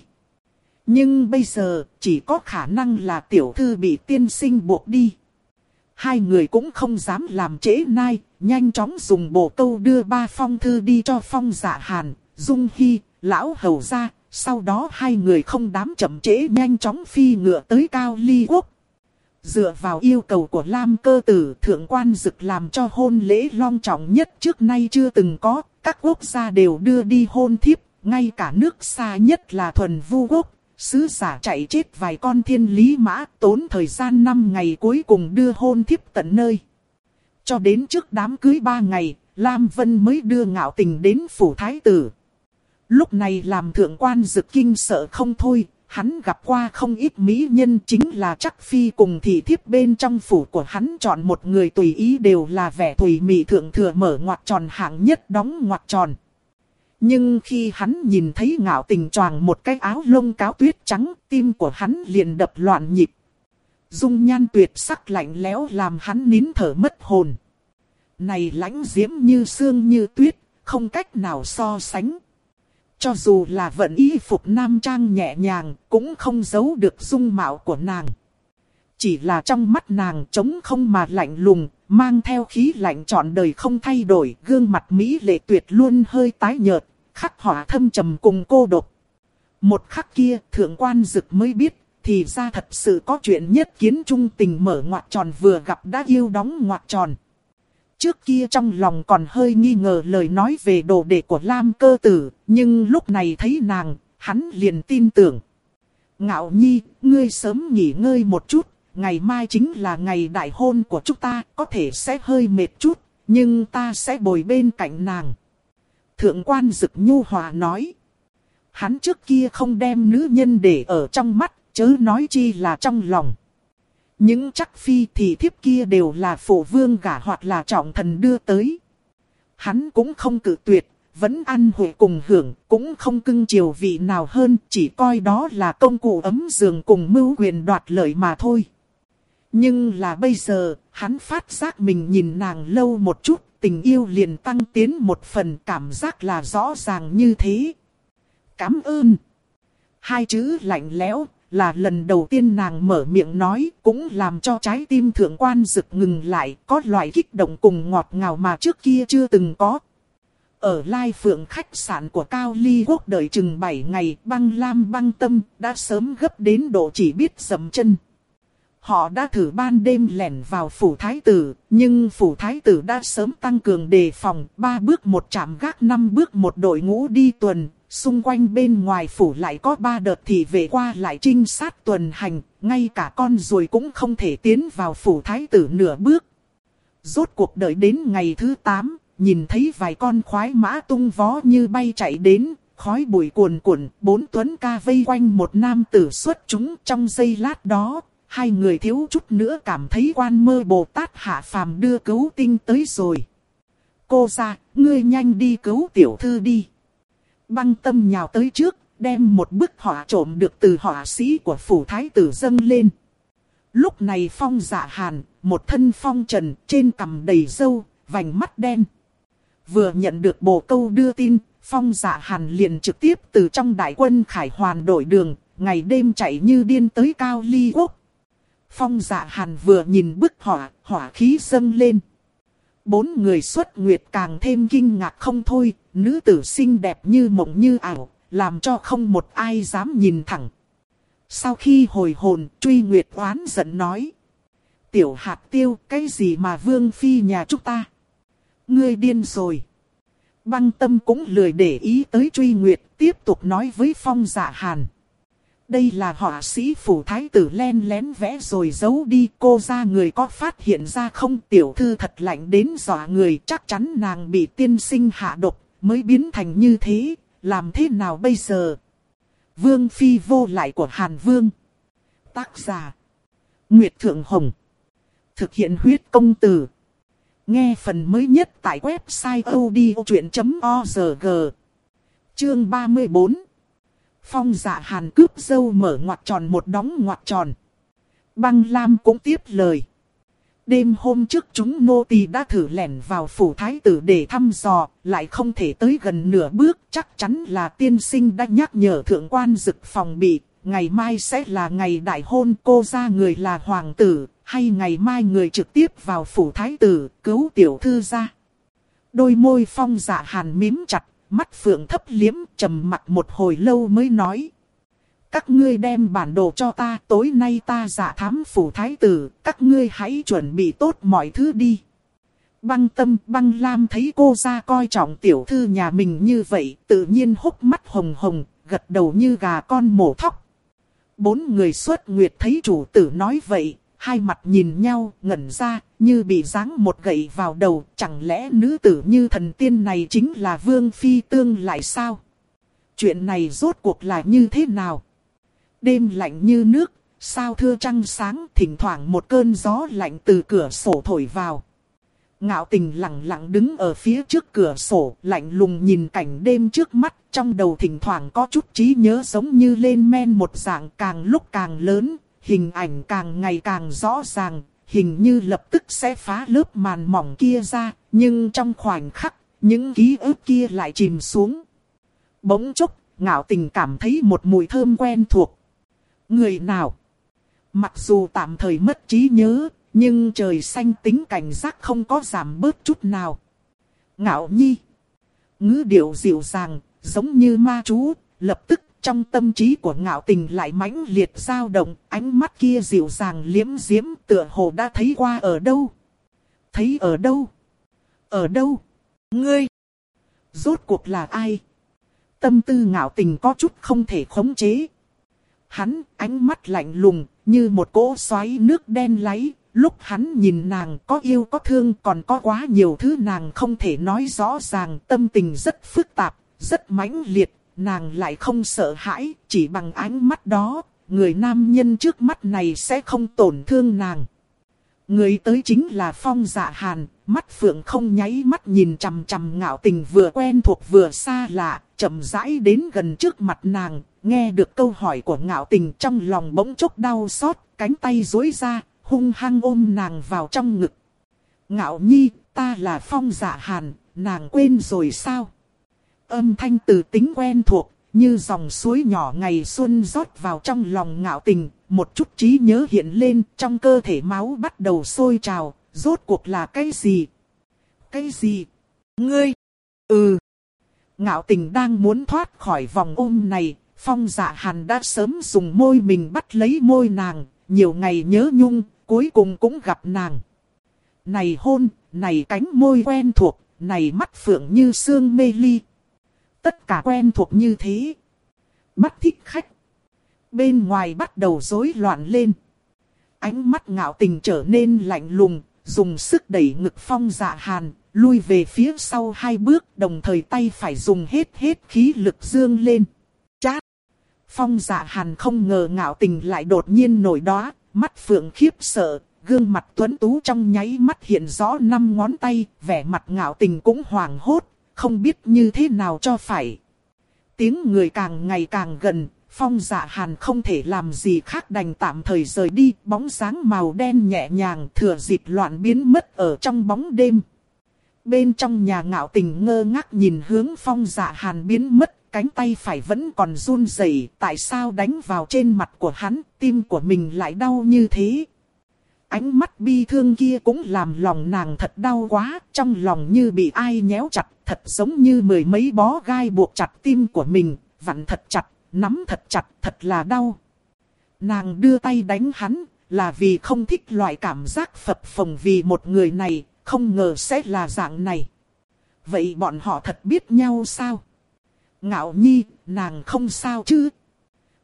Nhưng bây giờ, chỉ có khả năng là tiểu thư bị tiên sinh buộc đi. Hai người cũng không dám làm trễ nai, nhanh chóng dùng bộ câu đưa ba phong thư đi cho phong dạ hàn, dung hy, lão hầu ra. Sau đó hai người không dám chậm trễ nhanh chóng phi ngựa tới cao ly quốc. Dựa vào yêu cầu của Lam cơ tử thượng quan dực làm cho hôn lễ long trọng nhất trước nay chưa từng có, các quốc gia đều đưa đi hôn thiếp, ngay cả nước xa nhất là thuần vu quốc. Sứ giả chạy chết vài con thiên lý mã tốn thời gian 5 ngày cuối cùng đưa hôn thiếp tận nơi. Cho đến trước đám cưới 3 ngày, Lam Vân mới đưa ngạo tình đến phủ thái tử. Lúc này làm thượng quan dực kinh sợ không thôi, hắn gặp qua không ít mỹ nhân chính là chắc phi cùng thị thiếp bên trong phủ của hắn chọn một người tùy ý đều là vẻ tùy mị thượng thừa mở ngoặt tròn hạng nhất đóng ngoặt tròn. Nhưng khi hắn nhìn thấy ngạo tình choàng một cái áo lông cáo tuyết trắng, tim của hắn liền đập loạn nhịp. Dung nhan tuyệt sắc lạnh lẽo làm hắn nín thở mất hồn. Này lãnh diễm như xương như tuyết, không cách nào so sánh. Cho dù là vận y phục nam trang nhẹ nhàng, cũng không giấu được dung mạo của nàng. Chỉ là trong mắt nàng trống không mà lạnh lùng, mang theo khí lạnh trọn đời không thay đổi, gương mặt Mỹ lệ tuyệt luôn hơi tái nhợt, khắc họa thâm trầm cùng cô độc. Một khắc kia, thượng quan dực mới biết, thì ra thật sự có chuyện nhất kiến trung tình mở ngoặt tròn vừa gặp đã yêu đóng ngoặt tròn. Trước kia trong lòng còn hơi nghi ngờ lời nói về đồ đệ của Lam cơ tử, nhưng lúc này thấy nàng, hắn liền tin tưởng. Ngạo nhi, ngươi sớm nghỉ ngơi một chút, ngày mai chính là ngày đại hôn của chúng ta, có thể sẽ hơi mệt chút, nhưng ta sẽ bồi bên cạnh nàng. Thượng quan Dực Nhu Hòa nói. Hắn trước kia không đem nữ nhân để ở trong mắt, chớ nói chi là trong lòng. Những chắc phi thì thiếp kia đều là phổ vương gả hoặc là trọng thần đưa tới. Hắn cũng không cự tuyệt, vẫn ăn hội cùng hưởng, cũng không cưng chiều vị nào hơn, chỉ coi đó là công cụ ấm giường cùng mưu quyền đoạt lợi mà thôi. Nhưng là bây giờ, hắn phát giác mình nhìn nàng lâu một chút, tình yêu liền tăng tiến một phần cảm giác là rõ ràng như thế. Cảm ơn. Hai chữ lạnh lẽo, là lần đầu tiên nàng mở miệng nói, cũng làm cho trái tim thượng quan rực ngừng lại, có loại kích động cùng ngọt ngào mà trước kia chưa từng có. Ở Lai Phượng khách sạn của Cao Ly Quốc đợi chừng 7 ngày, băng lam băng tâm, đã sớm gấp đến độ chỉ biết dầm chân. Họ đã thử ban đêm lẻn vào phủ thái tử, nhưng phủ thái tử đã sớm tăng cường đề phòng, ba bước một chạm gác năm bước một đội ngũ đi tuần, xung quanh bên ngoài phủ lại có ba đợt thì về qua lại trinh sát tuần hành, ngay cả con ruồi cũng không thể tiến vào phủ thái tử nửa bước. Rốt cuộc đợi đến ngày thứ 8, nhìn thấy vài con khoái mã tung vó như bay chạy đến, khói bụi cuồn cuộn, bốn tuấn ca vây quanh một nam tử xuất chúng trong giây lát đó, hai người thiếu chút nữa cảm thấy quan mơ Bồ Tát hạ phàm đưa cứu tinh tới rồi. Cô ra, ngươi nhanh đi cứu tiểu thư đi. Băng tâm nhào tới trước, đem một bức họa trộm được từ họa sĩ của phủ thái tử dâng lên. Lúc này phong dạ hàn, một thân phong trần, trên cằm đầy râu, vành mắt đen. Vừa nhận được bồ câu đưa tin, phong dạ hàn liền trực tiếp từ trong đại quân khải hoàn đổi đường, ngày đêm chạy như điên tới cao ly quốc. Phong dạ hàn vừa nhìn bức họa, hỏa khí dâng lên. Bốn người xuất nguyệt càng thêm kinh ngạc không thôi, nữ tử xinh đẹp như mộng như ảo, làm cho không một ai dám nhìn thẳng. Sau khi hồi hồn, truy nguyệt oán giận nói. Tiểu hạt tiêu, cái gì mà vương phi nhà chúng ta? Ngươi điên rồi. Băng tâm cũng lười để ý tới truy nguyệt, tiếp tục nói với phong dạ hàn. Đây là họa sĩ phủ thái tử len lén vẽ rồi giấu đi. Cô ra người có phát hiện ra không? Tiểu thư thật lạnh đến dọa người. Chắc chắn nàng bị tiên sinh hạ độc mới biến thành như thế, làm thế nào bây giờ? Vương phi vô lại của Hàn Vương. Tác giả. Nguyệt Thượng Hồng. Thực hiện huyết công từ. Nghe phần mới nhất tại website odchuyện.org Chương 34 Phong dạ hàn cướp dâu mở ngoặt tròn một đóng ngoặt tròn. Băng Lam cũng tiếp lời. Đêm hôm trước chúng nô tỳ đã thử lẻn vào phủ thái tử để thăm dò, lại không thể tới gần nửa bước, chắc chắn là tiên sinh đã nhắc nhở thượng quan dực phòng bị, ngày mai sẽ là ngày đại hôn cô ra người là hoàng tử, hay ngày mai người trực tiếp vào phủ thái tử, cứu tiểu thư ra. Đôi môi phong dạ hàn mím chặt, mắt phượng thấp liếm, trầm mặt một hồi lâu mới nói. Các ngươi đem bản đồ cho ta, tối nay ta giả thám phủ thái tử, các ngươi hãy chuẩn bị tốt mọi thứ đi. Băng tâm băng lam thấy cô ra coi trọng tiểu thư nhà mình như vậy, tự nhiên hốc mắt hồng hồng, gật đầu như gà con mổ thóc. Bốn người xuất nguyệt thấy chủ tử nói vậy, hai mặt nhìn nhau, ngẩn ra, như bị giáng một gậy vào đầu, chẳng lẽ nữ tử như thần tiên này chính là vương phi tương lại sao? Chuyện này rốt cuộc là như thế nào? Đêm lạnh như nước, sao thưa trăng sáng, thỉnh thoảng một cơn gió lạnh từ cửa sổ thổi vào. Ngạo tình lặng lặng đứng ở phía trước cửa sổ, lạnh lùng nhìn cảnh đêm trước mắt, trong đầu thỉnh thoảng có chút trí nhớ giống như lên men một dạng càng lúc càng lớn, hình ảnh càng ngày càng rõ ràng, hình như lập tức sẽ phá lớp màn mỏng kia ra, nhưng trong khoảnh khắc, những ký ức kia lại chìm xuống. Bỗng chốc, ngạo tình cảm thấy một mùi thơm quen thuộc. Người nào? Mặc dù tạm thời mất trí nhớ, nhưng trời xanh tính cảnh giác không có giảm bớt chút nào. Ngạo nhi. Ngữ điệu dịu dàng, giống như ma chú, lập tức trong tâm trí của ngạo tình lại mãnh liệt dao động, ánh mắt kia dịu dàng liếm diếm tựa hồ đã thấy qua ở đâu. Thấy ở đâu? Ở đâu? Ngươi! Rốt cuộc là ai? Tâm tư ngạo tình có chút không thể khống chế. Hắn ánh mắt lạnh lùng như một cỗ xoáy nước đen láy. Lúc hắn nhìn nàng có yêu có thương còn có quá nhiều thứ nàng không thể nói rõ ràng. Tâm tình rất phức tạp, rất mãnh liệt. Nàng lại không sợ hãi, chỉ bằng ánh mắt đó, người nam nhân trước mắt này sẽ không tổn thương nàng. Người tới chính là Phong Dạ Hàn, mắt phượng không nháy mắt nhìn chằm chằm ngạo tình vừa quen thuộc vừa xa lạ, chậm rãi đến gần trước mặt nàng, nghe được câu hỏi của ngạo tình trong lòng bỗng chốc đau xót, cánh tay duỗi ra, hung hăng ôm nàng vào trong ngực. Ngạo nhi, ta là Phong Dạ Hàn, nàng quên rồi sao? Âm thanh từ tính quen thuộc, như dòng suối nhỏ ngày xuân rót vào trong lòng ngạo tình, một chút trí nhớ hiện lên trong cơ thể máu bắt đầu sôi trào, rốt cuộc là cái gì? Cái gì? Ngươi? Ừ. Ngạo tình đang muốn thoát khỏi vòng ôm này, phong dạ hàn đã sớm dùng môi mình bắt lấy môi nàng, nhiều ngày nhớ nhung, cuối cùng cũng gặp nàng. Này hôn, này cánh môi quen thuộc, này mắt phượng như sương mê ly. Tất cả quen thuộc như thế. Bắt thích khách. Bên ngoài bắt đầu rối loạn lên. Ánh mắt ngạo tình trở nên lạnh lùng, dùng sức đẩy ngực phong dạ hàn, lui về phía sau hai bước, đồng thời tay phải dùng hết hết khí lực dương lên. Chát! Phong dạ hàn không ngờ ngạo tình lại đột nhiên nổi đó, mắt phượng khiếp sợ, gương mặt tuấn tú trong nháy mắt hiện rõ năm ngón tay, vẻ mặt ngạo tình cũng hoảng hốt, không biết như thế nào cho phải. Tiếng người càng ngày càng gần, phong dạ hàn không thể làm gì khác đành tạm thời rời đi, bóng dáng màu đen nhẹ nhàng thừa dịp loạn biến mất ở trong bóng đêm. Bên trong nhà ngạo tình ngơ ngác nhìn hướng phong dạ hàn biến mất, cánh tay phải vẫn còn run rẩy tại sao đánh vào trên mặt của hắn, tim của mình lại đau như thế. Ánh mắt bi thương kia cũng làm lòng nàng thật đau quá, trong lòng như bị ai nhéo chặt, thật giống như mười mấy bó gai buộc chặt tim của mình, vặn thật chặt, nắm thật chặt, thật là đau. Nàng đưa tay đánh hắn, là vì không thích loại cảm giác phập phồng vì một người này, không ngờ sẽ là dạng này. Vậy bọn họ thật biết nhau sao? Ngạo nhi, nàng không sao chứ?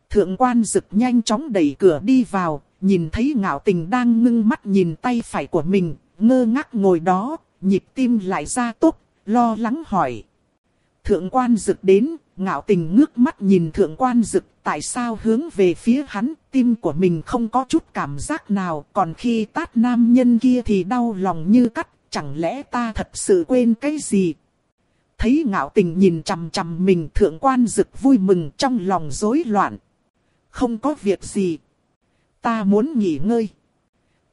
Thượng quan rực nhanh chóng đẩy cửa đi vào, nhìn thấy ngạo tình đang ngưng mắt nhìn tay phải của mình, ngơ ngác ngồi đó, nhịp tim lại ra tốt, lo lắng hỏi. Thượng quan dực đến, ngạo tình ngước mắt nhìn thượng quan dực, tại sao hướng về phía hắn, tim của mình không có chút cảm giác nào, còn khi tát nam nhân kia thì đau lòng như cắt, chẳng lẽ ta thật sự quên cái gì? Thấy ngạo tình nhìn chằm chằm mình thượng quan dực vui mừng trong lòng rối loạn. Không có việc gì. Ta muốn nghỉ ngơi.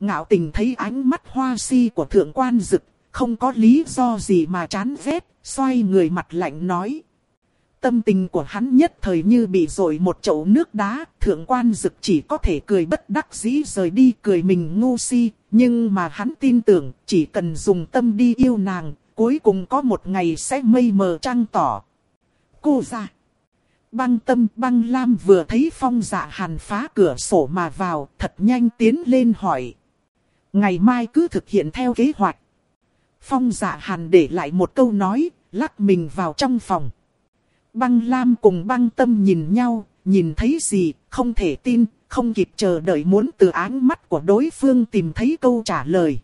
Ngạo tình thấy ánh mắt hoa si của thượng quan dực, không có lý do gì mà chán ghét, xoay người mặt lạnh nói. Tâm tình của hắn nhất thời như bị rội một chậu nước đá, thượng quan dực chỉ có thể cười bất đắc dĩ rời đi cười mình ngu si, nhưng mà hắn tin tưởng chỉ cần dùng tâm đi yêu nàng, cuối cùng có một ngày sẽ mây mờ trăng tỏ. Cô ra. Băng tâm băng lam vừa thấy phong dạ hàn phá cửa sổ mà vào, thật nhanh tiến lên hỏi. Ngày mai cứ thực hiện theo kế hoạch. Phong dạ hàn để lại một câu nói, lắc mình vào trong phòng. Băng lam cùng băng tâm nhìn nhau, nhìn thấy gì, không thể tin, không kịp chờ đợi muốn từ áng mắt của đối phương tìm thấy câu trả lời.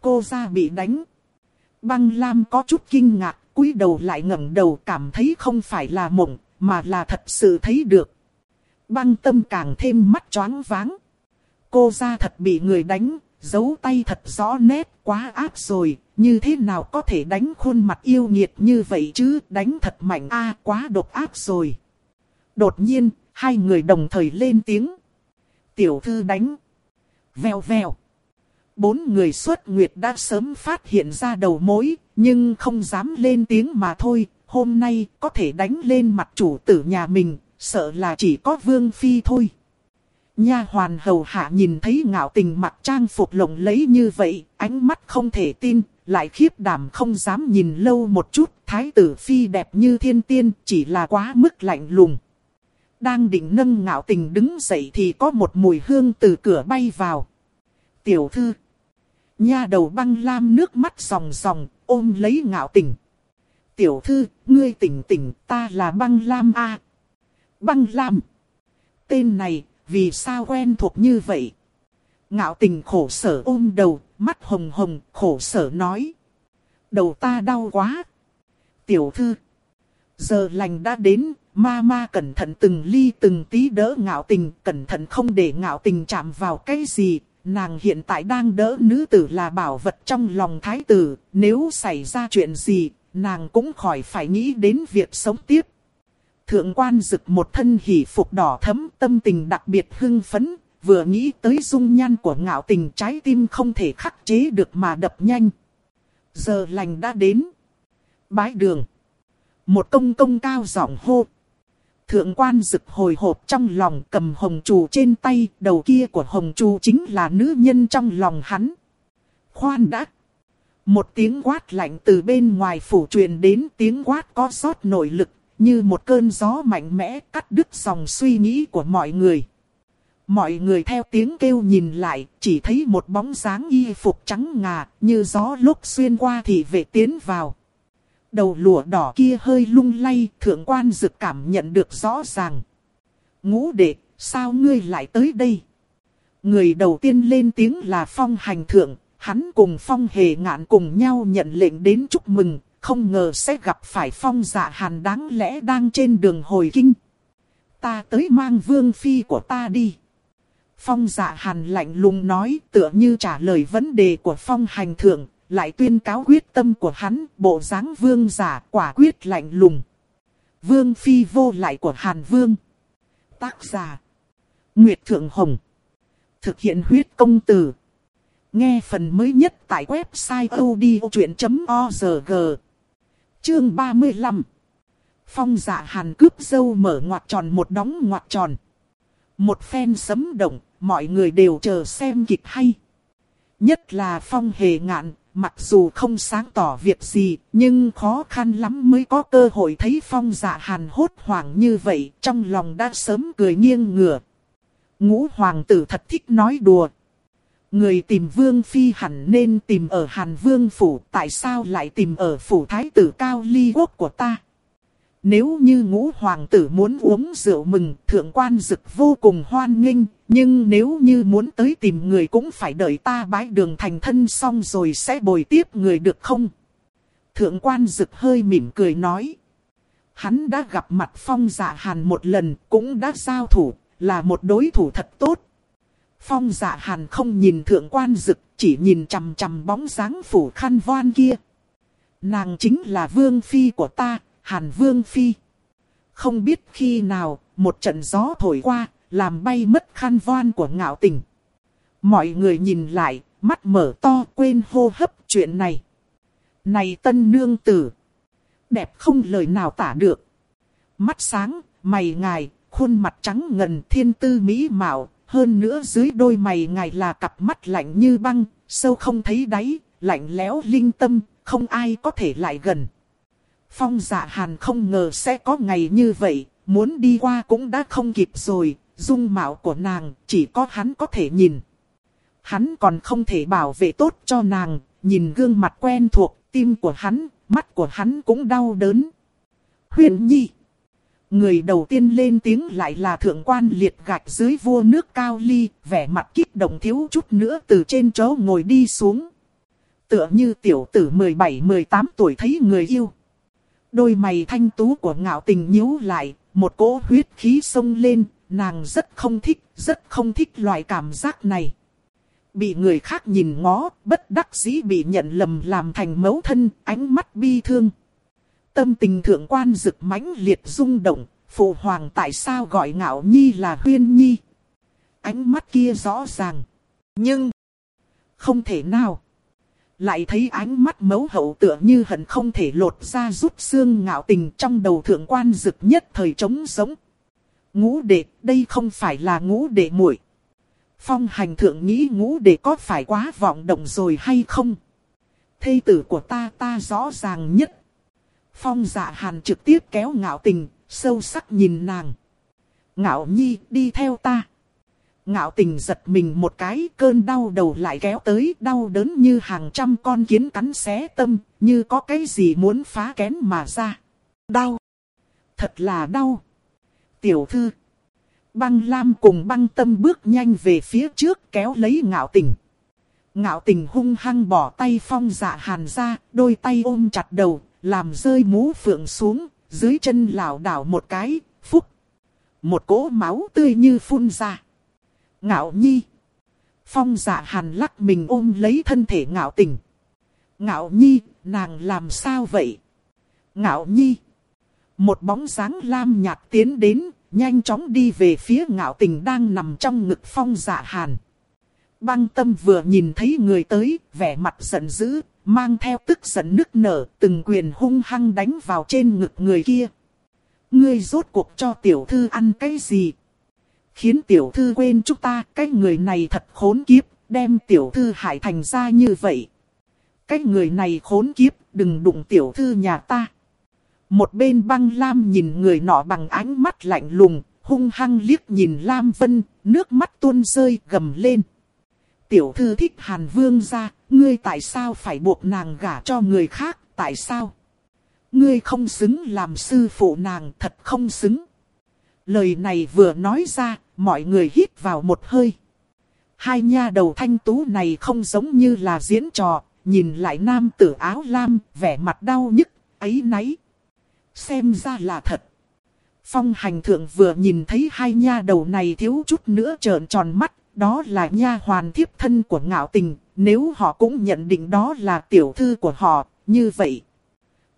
Cô ra bị đánh. Băng lam có chút kinh ngạc, cúi đầu lại ngẩng đầu cảm thấy không phải là mộng, mà là thật sự thấy được. Băng tâm càng thêm mắt choáng váng. Cô ra thật bị người đánh, giấu tay thật rõ nét, quá ác rồi, như thế nào có thể đánh khuôn mặt yêu nghiệt như vậy chứ, đánh thật mạnh a quá độc ác rồi. Đột nhiên, hai người đồng thời lên tiếng. Tiểu thư đánh. Vèo vèo. Bốn người xuất nguyệt đã sớm phát hiện ra đầu mối, nhưng không dám lên tiếng mà thôi, hôm nay có thể đánh lên mặt chủ tử nhà mình, sợ là chỉ có vương phi thôi. Nha hoàn hầu hạ nhìn thấy ngạo tình mặt trang phục lộng lẫy như vậy, ánh mắt không thể tin, lại khiếp đảm không dám nhìn lâu một chút, thái tử phi đẹp như thiên tiên, chỉ là quá mức lạnh lùng. Đang định nâng ngạo tình đứng dậy thì có một mùi hương từ cửa bay vào. Tiểu thư. Nha đầu băng lam nước mắt ròng ròng, ôm lấy ngạo tình. Tiểu thư, ngươi tỉnh tỉnh, ta là băng lam a Băng lam. Tên này, vì sao quen thuộc như vậy? Ngạo tình khổ sở ôm đầu, mắt hồng hồng, khổ sở nói. Đầu ta đau quá. Tiểu thư. Giờ lành đã đến, ma ma cẩn thận từng ly từng tí đỡ ngạo tình, cẩn thận không để ngạo tình chạm vào cái gì. Nàng hiện tại đang đỡ nữ tử là bảo vật trong lòng thái tử, nếu xảy ra chuyện gì, nàng cũng khỏi phải nghĩ đến việc sống tiếp. Thượng quan rực một thân hỷ phục đỏ thấm tâm tình đặc biệt hưng phấn, vừa nghĩ tới dung nhan của ngạo tình trái tim không thể khắc chế được mà đập nhanh. Giờ lành đã đến. Bái đường. Một công công cao giọng hô. Thượng quan rực hồi hộp trong lòng cầm hồng trù trên tay, đầu kia của hồng trù chính là nữ nhân trong lòng hắn. Khoan đã. Một tiếng quát lạnh từ bên ngoài phủ truyền đến tiếng quát có rót nội lực, như một cơn gió mạnh mẽ cắt đứt dòng suy nghĩ của mọi người. Mọi người theo tiếng kêu nhìn lại, chỉ thấy một bóng dáng y phục trắng ngà, như gió lúc xuyên qua thì vệ tiến vào. Đầu lụa đỏ kia hơi lung lay, thượng quan dực cảm nhận được rõ ràng. Ngũ đệ, sao ngươi lại tới đây? Người đầu tiên lên tiếng là phong hành thượng, hắn cùng phong hề ngạn cùng nhau nhận lệnh đến chúc mừng, không ngờ sẽ gặp phải phong dạ hàn đáng lẽ đang trên đường hồi kinh. Ta tới mang vương phi của ta đi. Phong dạ hàn lạnh lùng nói tựa như trả lời vấn đề của phong hành thượng, lại tuyên cáo quyết tâm của hắn, bộ dáng vương giả quả quyết lạnh lùng. Vương phi vô lại của hàn vương. Tác giả. Nguyệt Thượng Hồng. Thực hiện huyết công từ. Nghe phần mới nhất tại website odchuyện.org. Chương 35. Phong dạ hàn cướp dâu mở ngoặt tròn một đóng ngoặt tròn. Một phen sấm động, mọi người đều chờ xem kịch hay. Nhất là phong hề ngạn, mặc dù không sáng tỏ việc gì, nhưng khó khăn lắm mới có cơ hội thấy phong dạ hàn hốt hoảng như vậy, trong lòng đã sớm cười nghiêng ngửa. Ngũ hoàng tử thật thích nói đùa. Người tìm vương phi hẳn nên tìm ở hàn vương phủ, tại sao lại tìm ở phủ thái tử cao ly quốc của ta? Nếu như ngũ hoàng tử muốn uống rượu mừng, thượng quan dực vô cùng hoan nghênh, nhưng nếu như muốn tới tìm người cũng phải đợi ta bái đường thành thân xong rồi sẽ bồi tiếp người được không? Thượng quan dực hơi mỉm cười nói. Hắn đã gặp mặt phong dạ hàn một lần, cũng đã giao thủ, là một đối thủ thật tốt. Phong dạ hàn không nhìn thượng quan dực, chỉ nhìn chằm chằm bóng dáng phủ khăn voan kia. Nàng chính là vương phi của ta, Hàn Vương Phi. Không biết khi nào, một trận gió thổi qua, làm bay mất khăn voan của ngạo tình. Mọi người nhìn lại, mắt mở to quên hô hấp chuyện này. Này tân nương tử. Đẹp không lời nào tả được. Mắt sáng, mày ngài, khuôn mặt trắng ngần thiên tư mỹ mạo. Hơn nữa dưới đôi mày ngài là cặp mắt lạnh như băng, sâu không thấy đáy, lạnh lẽo linh tâm, không ai có thể lại gần. Phong dạ hàn không ngờ sẽ có ngày như vậy, muốn đi qua cũng đã không kịp rồi, dung mạo của nàng chỉ có hắn có thể nhìn. Hắn còn không thể bảo vệ tốt cho nàng, nhìn gương mặt quen thuộc, tim của hắn, mắt của hắn cũng đau đớn. Huyền Nhi Người đầu tiên lên tiếng lại là thượng quan liệt gạch dưới vua nước cao ly, vẻ mặt kích động thiếu chút nữa từ trên chỗ ngồi đi xuống. Tựa như tiểu tử 17-18 tuổi thấy người yêu. Đôi mày thanh tú của ngạo tình nhíu lại, một cỗ huyết khí sông lên, nàng rất không thích, rất không thích loại cảm giác này. Bị người khác nhìn ngó, bất đắc dĩ bị nhận lầm làm thành mẫu thân, ánh mắt bi thương. Tâm tình thượng quan rực mãnh liệt rung động, phụ hoàng tại sao gọi ngạo nhi là huyên nhi. Ánh mắt kia rõ ràng. Nhưng, không thể nào lại thấy ánh mắt mấu hậu tựa như hận không thể lột ra rút xương ngạo tình trong đầu thượng quan dực nhất thời trống sống. Ngũ đệ, đây không phải là ngũ đệ muội. Phong hành thượng nghĩ ngũ đệ có phải quá vọng động rồi hay không? Thê tử của ta ta rõ ràng nhất. Phong dạ hàn trực tiếp kéo ngạo tình, sâu sắc nhìn nàng. Ngạo nhi đi theo ta. Ngạo tình giật mình một cái cơn đau đầu lại kéo tới đau đớn như hàng trăm con kiến cắn xé tâm, như có cái gì muốn phá kén mà ra. Đau. Thật là đau. Tiểu thư. Băng Lam cùng băng tâm bước nhanh về phía trước kéo lấy ngạo tình. Ngạo tình hung hăng bỏ tay phong dạ hàn ra, đôi tay ôm chặt đầu, làm rơi mũ phượng xuống, dưới chân lảo đảo một cái, phúc. Một cỗ máu tươi như phun ra. Ngạo nhi. Phong dạ hàn lắc mình ôm lấy thân thể ngạo tình. Ngạo nhi, nàng làm sao vậy? Ngạo nhi. Một bóng dáng lam nhạt tiến đến, nhanh chóng đi về phía ngạo tình đang nằm trong ngực phong dạ hàn. Băng tâm vừa nhìn thấy người tới, vẻ mặt giận dữ, mang theo tức giận nức nở, từng quyền hung hăng đánh vào trên ngực người kia. Ngươi rốt cuộc cho tiểu thư ăn cái gì? Khiến tiểu thư quên chúng ta, cái người này thật khốn kiếp, đem tiểu thư hại thành ra như vậy. Cái người này khốn kiếp, đừng đụng tiểu thư nhà ta. Một bên băng lam nhìn người nọ bằng ánh mắt lạnh lùng, hung hăng liếc nhìn Lam Vân, nước mắt tuôn rơi gầm lên. Tiểu thư thích Hàn Vương ra, ngươi tại sao phải buộc nàng gả cho người khác, tại sao? Ngươi không xứng làm sư phụ nàng, thật không xứng. Lời này vừa nói ra, mọi người hít vào một hơi. Hai nha đầu thanh tú này không giống như là diễn trò, nhìn lại nam tử áo lam, vẻ mặt đau nhức, ấy náy. Xem ra là thật. Phong hành thượng vừa nhìn thấy hai nha đầu này thiếu chút nữa trợn tròn mắt, đó là nha hoàn thiếp thân của ngạo tình, nếu họ cũng nhận định đó là tiểu thư của họ, như vậy.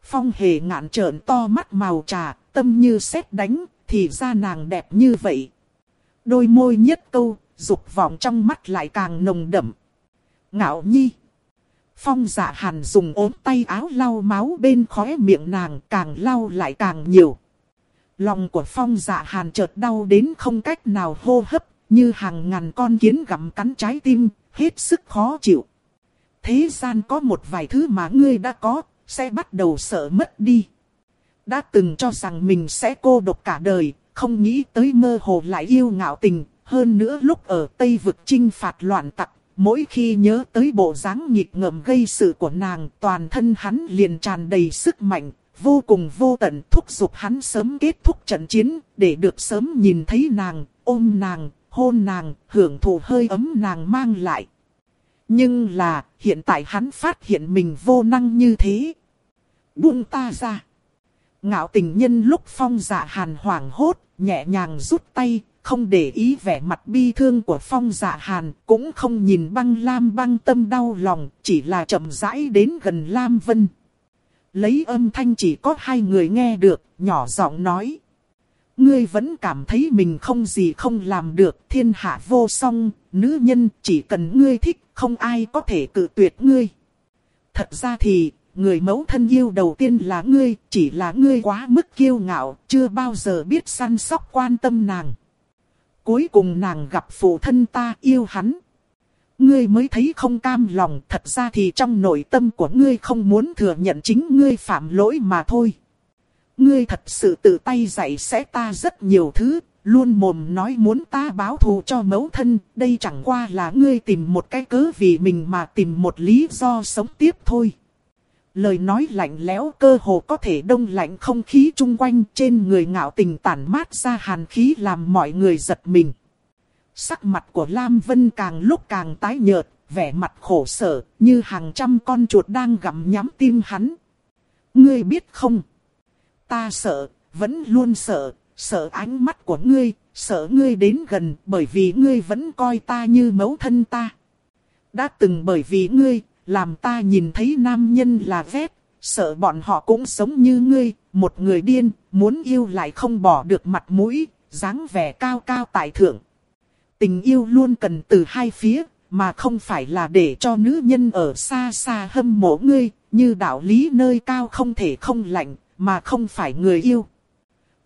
Phong hề ngạn trợn to mắt màu trà, tâm như sét đánh, thì ra nàng đẹp như vậy. Đôi môi nhất câu, dục vọng trong mắt lại càng nồng đậm. Ngạo nhi. Phong dạ hàn dùng ốm tay áo lau máu bên khóe miệng nàng càng lau lại càng nhiều. Lòng của phong dạ hàn chợt đau đến không cách nào hô hấp, như hàng ngàn con kiến gặm cắn trái tim, hết sức khó chịu. Thế gian có một vài thứ mà ngươi đã có, sẽ bắt đầu sợ mất đi. Đã từng cho rằng mình sẽ cô độc cả đời, không nghĩ tới mơ hồ lại yêu ngạo tình, hơn nữa lúc ở Tây vực chinh phạt loạn tặc, mỗi khi nhớ tới bộ dáng nhịp ngợm gây sự của nàng, toàn thân hắn liền tràn đầy sức mạnh, vô cùng vô tận thúc giục hắn sớm kết thúc trận chiến, để được sớm nhìn thấy nàng, ôm nàng, hôn nàng, hưởng thụ hơi ấm nàng mang lại. Nhưng là, hiện tại hắn phát hiện mình vô năng như thế. Buông ta ra. Ngạo tình nhân lúc phong dạ hàn hoảng hốt, nhẹ nhàng rút tay, không để ý vẻ mặt bi thương của phong dạ hàn, cũng không nhìn băng lam băng tâm đau lòng, chỉ là chậm rãi đến gần Lam Vân. Lấy âm thanh chỉ có hai người nghe được, nhỏ giọng nói. Ngươi vẫn cảm thấy mình không gì không làm được, thiên hạ vô song, nữ nhân chỉ cần ngươi thích, không ai có thể cự tuyệt ngươi. Thật ra thì, người mẫu thân yêu đầu tiên là ngươi, chỉ là ngươi quá mức kiêu ngạo, chưa bao giờ biết săn sóc quan tâm nàng. Cuối cùng nàng gặp phụ thân ta yêu hắn. Ngươi mới thấy không cam lòng, thật ra thì trong nội tâm của ngươi không muốn thừa nhận chính ngươi phạm lỗi mà thôi. Ngươi thật sự tự tay dạy sẽ ta rất nhiều thứ, luôn mồm nói muốn ta báo thù cho mẫu thân, đây chẳng qua là ngươi tìm một cái cớ vì mình mà tìm một lý do sống tiếp thôi. Lời nói lạnh lẽo cơ hồ có thể đông lạnh không khí chung quanh trên người ngạo tình tản mát ra hàn khí làm mọi người giật mình. Sắc mặt của Lam Vân càng lúc càng tái nhợt, vẻ mặt khổ sở, như hàng trăm con chuột đang gặm nhắm tim hắn. Ngươi biết không? Ta sợ, vẫn luôn sợ, sợ ánh mắt của ngươi, sợ ngươi đến gần bởi vì ngươi vẫn coi ta như mẫu thân ta. Đã từng bởi vì ngươi, làm ta nhìn thấy nam nhân là vét, sợ bọn họ cũng sống như ngươi, một người điên, muốn yêu lại không bỏ được mặt mũi, dáng vẻ cao cao tại thượng. Tình yêu luôn cần từ hai phía, mà không phải là để cho nữ nhân ở xa xa hâm mộ ngươi, như đạo lý nơi cao không thể không lạnh, mà không phải người yêu.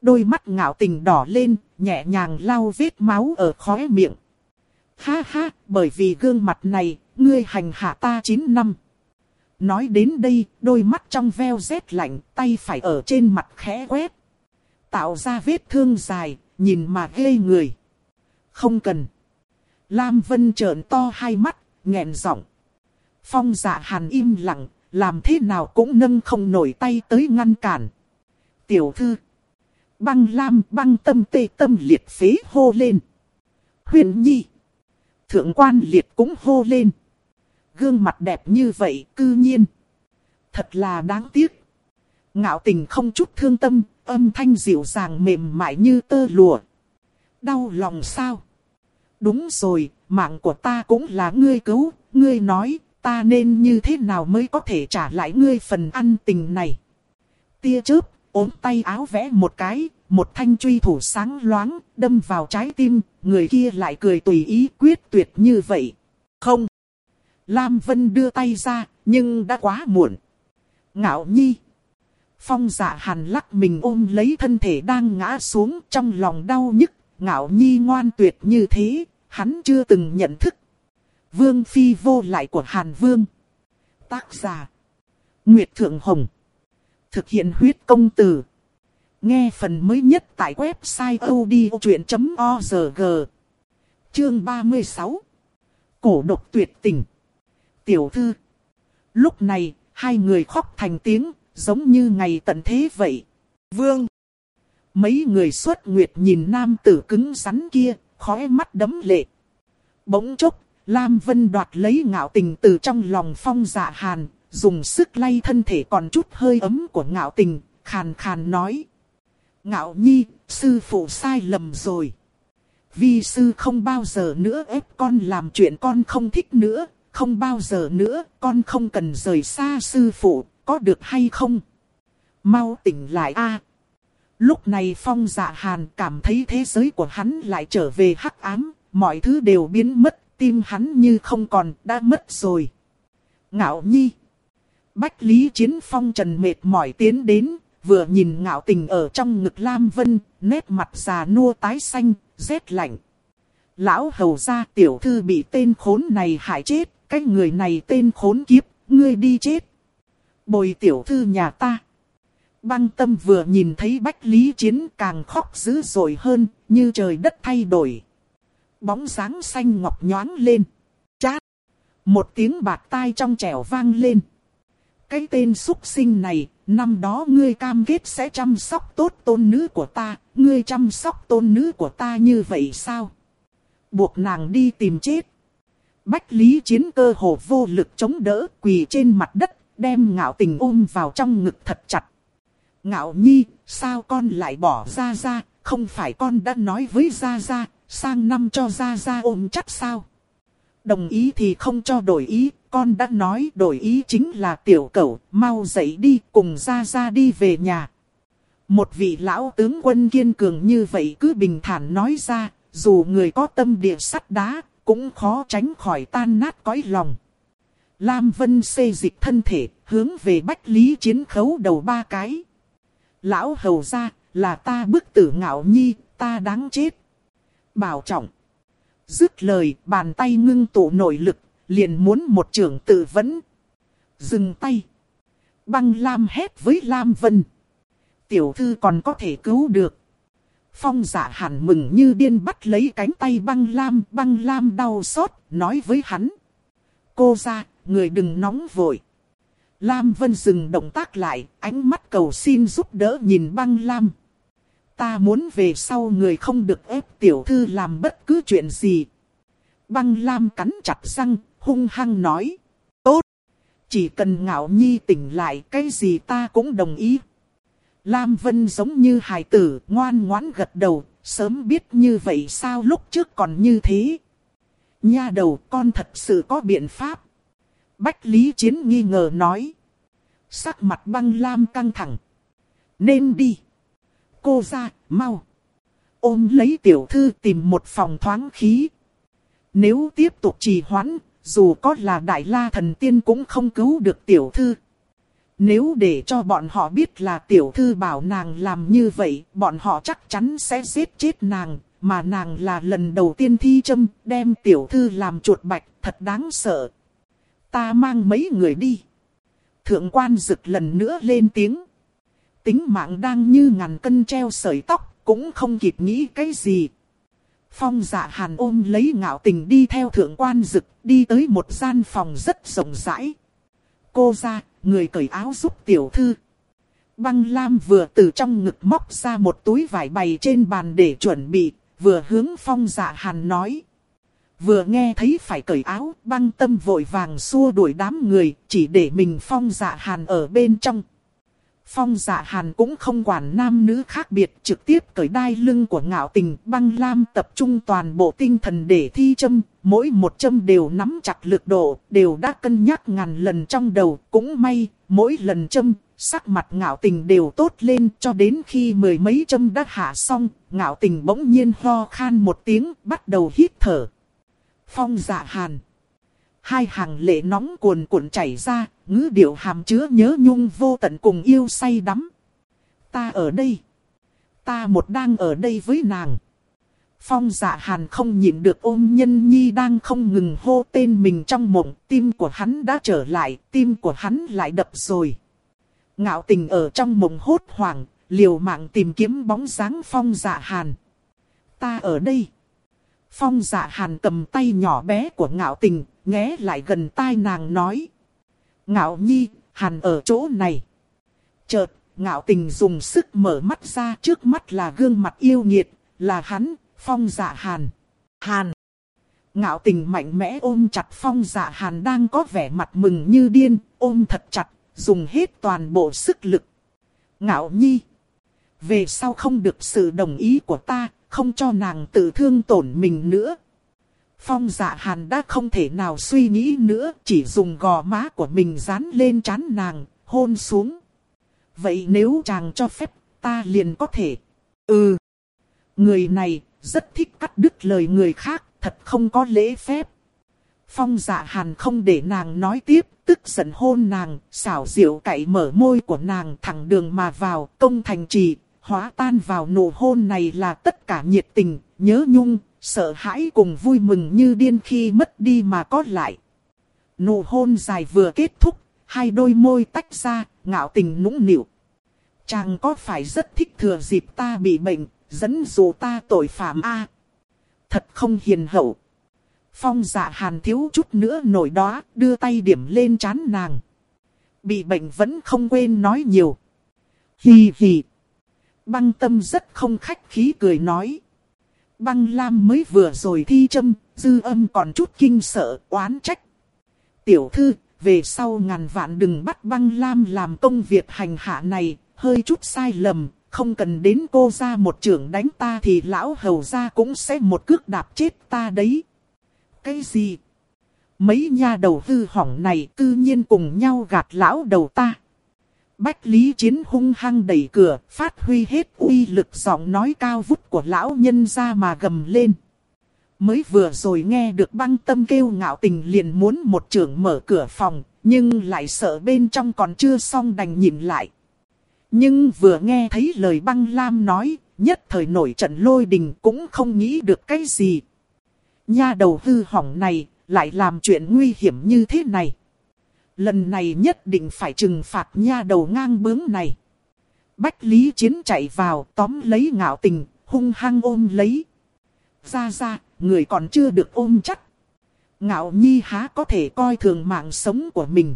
Đôi mắt ngạo tình đỏ lên, nhẹ nhàng lau vết máu ở khóe miệng. Ha ha, bởi vì gương mặt này, ngươi hành hạ ta 9 năm. Nói đến đây, đôi mắt trong veo rét lạnh, tay phải ở trên mặt khẽ quét. Tạo ra vết thương dài, nhìn mà ghê người. Không cần. Lam Vân trợn to hai mắt, nghẹn giọng. Phong dạ hàn im lặng, làm thế nào cũng nâng không nổi tay tới ngăn cản. Tiểu thư. Băng Lam băng tâm tê tâm liệt phế hô lên. Huyền Nhi. Thượng quan liệt cũng hô lên. Gương mặt đẹp như vậy cư nhiên. Thật là đáng tiếc. Ngạo tình không chút thương tâm, âm thanh dịu dàng mềm mại như tơ lụa. Đau lòng sao? Đúng rồi, mạng của ta cũng là ngươi cứu, ngươi nói, ta nên như thế nào mới có thể trả lại ngươi phần ăn tình này. Tia chớp, ốm tay áo vẽ một cái, một thanh truy thủ sáng loáng, đâm vào trái tim, người kia lại cười tùy ý quyết tuyệt như vậy. Không. Lam Vân đưa tay ra, nhưng đã quá muộn. Ngạo nhi. Phong dạ hàn lắc mình ôm lấy thân thể đang ngã xuống trong lòng đau nhức. Ngạo nhi ngoan tuyệt như thế, hắn chưa từng nhận thức. Vương phi vô lại của Hàn Vương. Tác giả. Nguyệt Thượng Hồng. Thực hiện huyết công từ. Nghe phần mới nhất tại website odchuyện.org. Chương 36. Cổ độc tuyệt tình. Tiểu thư. Lúc này, hai người khóc thành tiếng, giống như ngày tận thế vậy. Vương. Mấy người xuất nguyệt nhìn nam tử cứng rắn kia, khóe mắt đấm lệ. Bỗng chốc, Lam Vân đoạt lấy ngạo tình từ trong lòng phong dạ hàn, dùng sức lay thân thể còn chút hơi ấm của ngạo tình, khàn khàn nói. Ngạo nhi, sư phụ sai lầm rồi. Vi sư không bao giờ nữa ép con làm chuyện con không thích nữa, không bao giờ nữa con không cần rời xa sư phụ, có được hay không? Mau tỉnh lại a. Lúc này phong dạ hàn cảm thấy thế giới của hắn lại trở về hắc ám, mọi thứ đều biến mất, tim hắn như không còn, đã mất rồi. Ngạo nhi. Bách Lý Chiến Phong trần mệt mỏi tiến đến, vừa nhìn ngạo tình ở trong ngực Lam Vân, nét mặt già nua tái xanh, rét lạnh. Lão hầu gia tiểu thư bị tên khốn này hại chết, cái người này tên khốn kiếp, ngươi đi chết. Bồi tiểu thư nhà ta. Băng tâm vừa nhìn thấy Bách Lý Chiến càng khóc dữ dội hơn, như trời đất thay đổi. Bóng dáng xanh ngọc nhoáng lên. Chát. Một tiếng bạt tai trong trẻo vang lên. Cái tên xuất sinh này, năm đó ngươi cam kết sẽ chăm sóc tốt tôn nữ của ta, ngươi chăm sóc tôn nữ của ta như vậy sao? Buộc nàng đi tìm chết. Bách Lý Chiến cơ hồ vô lực chống đỡ quỳ trên mặt đất, đem ngạo tình ôm vào trong ngực thật chặt. Ngạo nhi, sao con lại bỏ ra ra, không phải con đã nói với ra ra, sang năm cho ra ra ôm chắc sao? Đồng ý thì không cho đổi ý, con đã nói đổi ý chính là tiểu cẩu, mau dậy đi cùng ra ra đi về nhà. Một vị lão tướng quân kiên cường như vậy cứ bình thản nói ra, dù người có tâm địa sắt đá, cũng khó tránh khỏi tan nát cõi lòng. Lam Vân xê dịch thân thể, hướng về Bách Lý Chiến khấu đầu ba cái. Lão hầu ra, là ta bức tử ngạo nhi, ta đáng chết. Bảo trọng. Dứt lời, bàn tay ngưng tụ nội lực, liền muốn một trưởng tự vấn. Dừng tay. Băng Lam hét với Lam Vân. Tiểu thư còn có thể cứu được. Phong giả hẳn mừng như điên bắt lấy cánh tay băng Lam. Băng Lam đau xót, nói với hắn. Cô ra, người đừng nóng vội. Lam Vân dừng động tác lại, ánh mắt cầu xin giúp đỡ nhìn băng Lam. Ta muốn về sau người không được ép tiểu thư làm bất cứ chuyện gì. Băng Lam cắn chặt răng, hung hăng nói. Tốt. Chỉ cần ngạo nhi tỉnh lại cái gì ta cũng đồng ý. Lam Vân giống như hài tử, ngoan ngoãn gật đầu, sớm biết như vậy sao lúc trước còn như thế. Nha đầu con thật sự có biện pháp. Bách Lý Chiến nghi ngờ nói. Sắc mặt băng lam căng thẳng. Nên đi. Cô ra, mau. Ôm lấy tiểu thư tìm một phòng thoáng khí. Nếu tiếp tục trì hoãn, dù có là đại la thần tiên cũng không cứu được tiểu thư. Nếu để cho bọn họ biết là tiểu thư bảo nàng làm như vậy, bọn họ chắc chắn sẽ giết chết nàng, mà nàng là lần đầu tiên thi châm, đem tiểu thư làm chuột bạch, thật đáng sợ. Ta mang mấy người đi. Thượng quan rực lần nữa lên tiếng. Tính mạng đang như ngàn cân treo sợi tóc, cũng không kịp nghĩ cái gì. Phong dạ hàn ôm lấy ngạo tình đi theo thượng quan dực đi tới một gian phòng rất rộng rãi. Cô ra, người cởi áo giúp tiểu thư. Băng Lam vừa từ trong ngực móc ra một túi vải bày trên bàn để chuẩn bị, vừa hướng phong dạ hàn nói. Vừa nghe thấy phải cởi áo, băng tâm vội vàng xua đuổi đám người, chỉ để mình phong dạ hàn ở bên trong. Phong dạ hàn cũng không quản nam nữ khác biệt, trực tiếp cởi đai lưng của ngạo tình, băng lam tập trung toàn bộ tinh thần để thi châm, mỗi một châm đều nắm chặt lực độ, đều đã cân nhắc ngàn lần trong đầu, cũng may, mỗi lần châm, sắc mặt ngạo tình đều tốt lên cho đến khi mười mấy châm đã hạ xong, ngạo tình bỗng nhiên ho khan một tiếng, bắt đầu hít thở. Phong dạ hàn. Hai hàng lệ nóng cuồn cuộn chảy ra, ngữ điệu hàm chứa nhớ nhung vô tận cùng yêu say đắm. Ta ở đây. Ta một đang ở đây với nàng. Phong dạ hàn không nhịn được ôm nhân nhi đang không ngừng hô tên mình trong mộng. Tim của hắn đã trở lại, tim của hắn lại đập rồi. Ngạo tình ở trong mộng hốt hoảng, liều mạng tìm kiếm bóng dáng phong dạ hàn. Ta ở đây. Phong dạ hàn cầm tay nhỏ bé của ngạo tình, ghé lại gần tai nàng nói. Ngạo nhi, hàn ở chỗ này. Chợt, ngạo tình dùng sức mở mắt ra trước mắt là gương mặt yêu nghiệt, là hắn, phong dạ hàn. Hàn. Ngạo tình mạnh mẽ ôm chặt phong dạ hàn đang có vẻ mặt mừng như điên, ôm thật chặt, dùng hết toàn bộ sức lực. Ngạo nhi. Về sau không được sự đồng ý của ta, không cho nàng tự thương tổn mình nữa. Phong dạ hàn đã không thể nào suy nghĩ nữa, chỉ dùng gò má của mình dán lên trán nàng, hôn xuống. Vậy nếu chàng cho phép, ta liền có thể. Ừ. Người này, rất thích cắt đứt lời người khác, thật không có lễ phép. Phong dạ hàn không để nàng nói tiếp, tức giận hôn nàng, xảo diệu cậy mở môi của nàng thẳng đường mà vào, công thành trì, hóa tan vào nụ hôn này là tất cả nhiệt tình, nhớ nhung, sợ hãi cùng vui mừng như điên khi mất đi mà có lại. Nụ hôn dài vừa kết thúc, hai đôi môi tách ra, ngạo tình nũng nịu. Chàng có phải rất thích thừa dịp ta bị bệnh, dẫn dụ ta tội phạm a Thật không hiền hậu. Phong dạ hàn thiếu chút nữa nổi đó, đưa tay điểm lên chán nàng. Bị bệnh vẫn không quên nói nhiều. Hì hì. Băng tâm rất không khách khí cười nói. Băng Lam mới vừa rồi thi châm, dư âm còn chút kinh sợ, oán trách. Tiểu thư, về sau ngàn vạn đừng bắt băng Lam làm công việc hành hạ này, hơi chút sai lầm, không cần đến cô ra một trưởng đánh ta thì lão hầu ra cũng sẽ một cước đạp chết ta đấy. Cái gì? Mấy nha đầu hư hỏng này tự nhiên cùng nhau gạt lão đầu ta. Bách Lý Chiến hung hăng đẩy cửa, phát huy hết uy lực giọng nói cao vút của lão nhân ra mà gầm lên. Mới vừa rồi nghe được băng tâm kêu ngạo tình liền muốn một trưởng mở cửa phòng, nhưng lại sợ bên trong còn chưa xong đành nhìn lại. Nhưng vừa nghe thấy lời băng lam nói, nhất thời nổi trận lôi đình cũng không nghĩ được cái gì. Nha đầu hư hỏng này, lại làm chuyện nguy hiểm như thế này. Lần này nhất định phải trừng phạt nha đầu ngang bướng này. Bách Lý Chiến chạy vào tóm lấy ngạo tình, hung hăng ôm lấy. Ra ra, người còn chưa được ôm chắc. Ngạo nhi há có thể coi thường mạng sống của mình.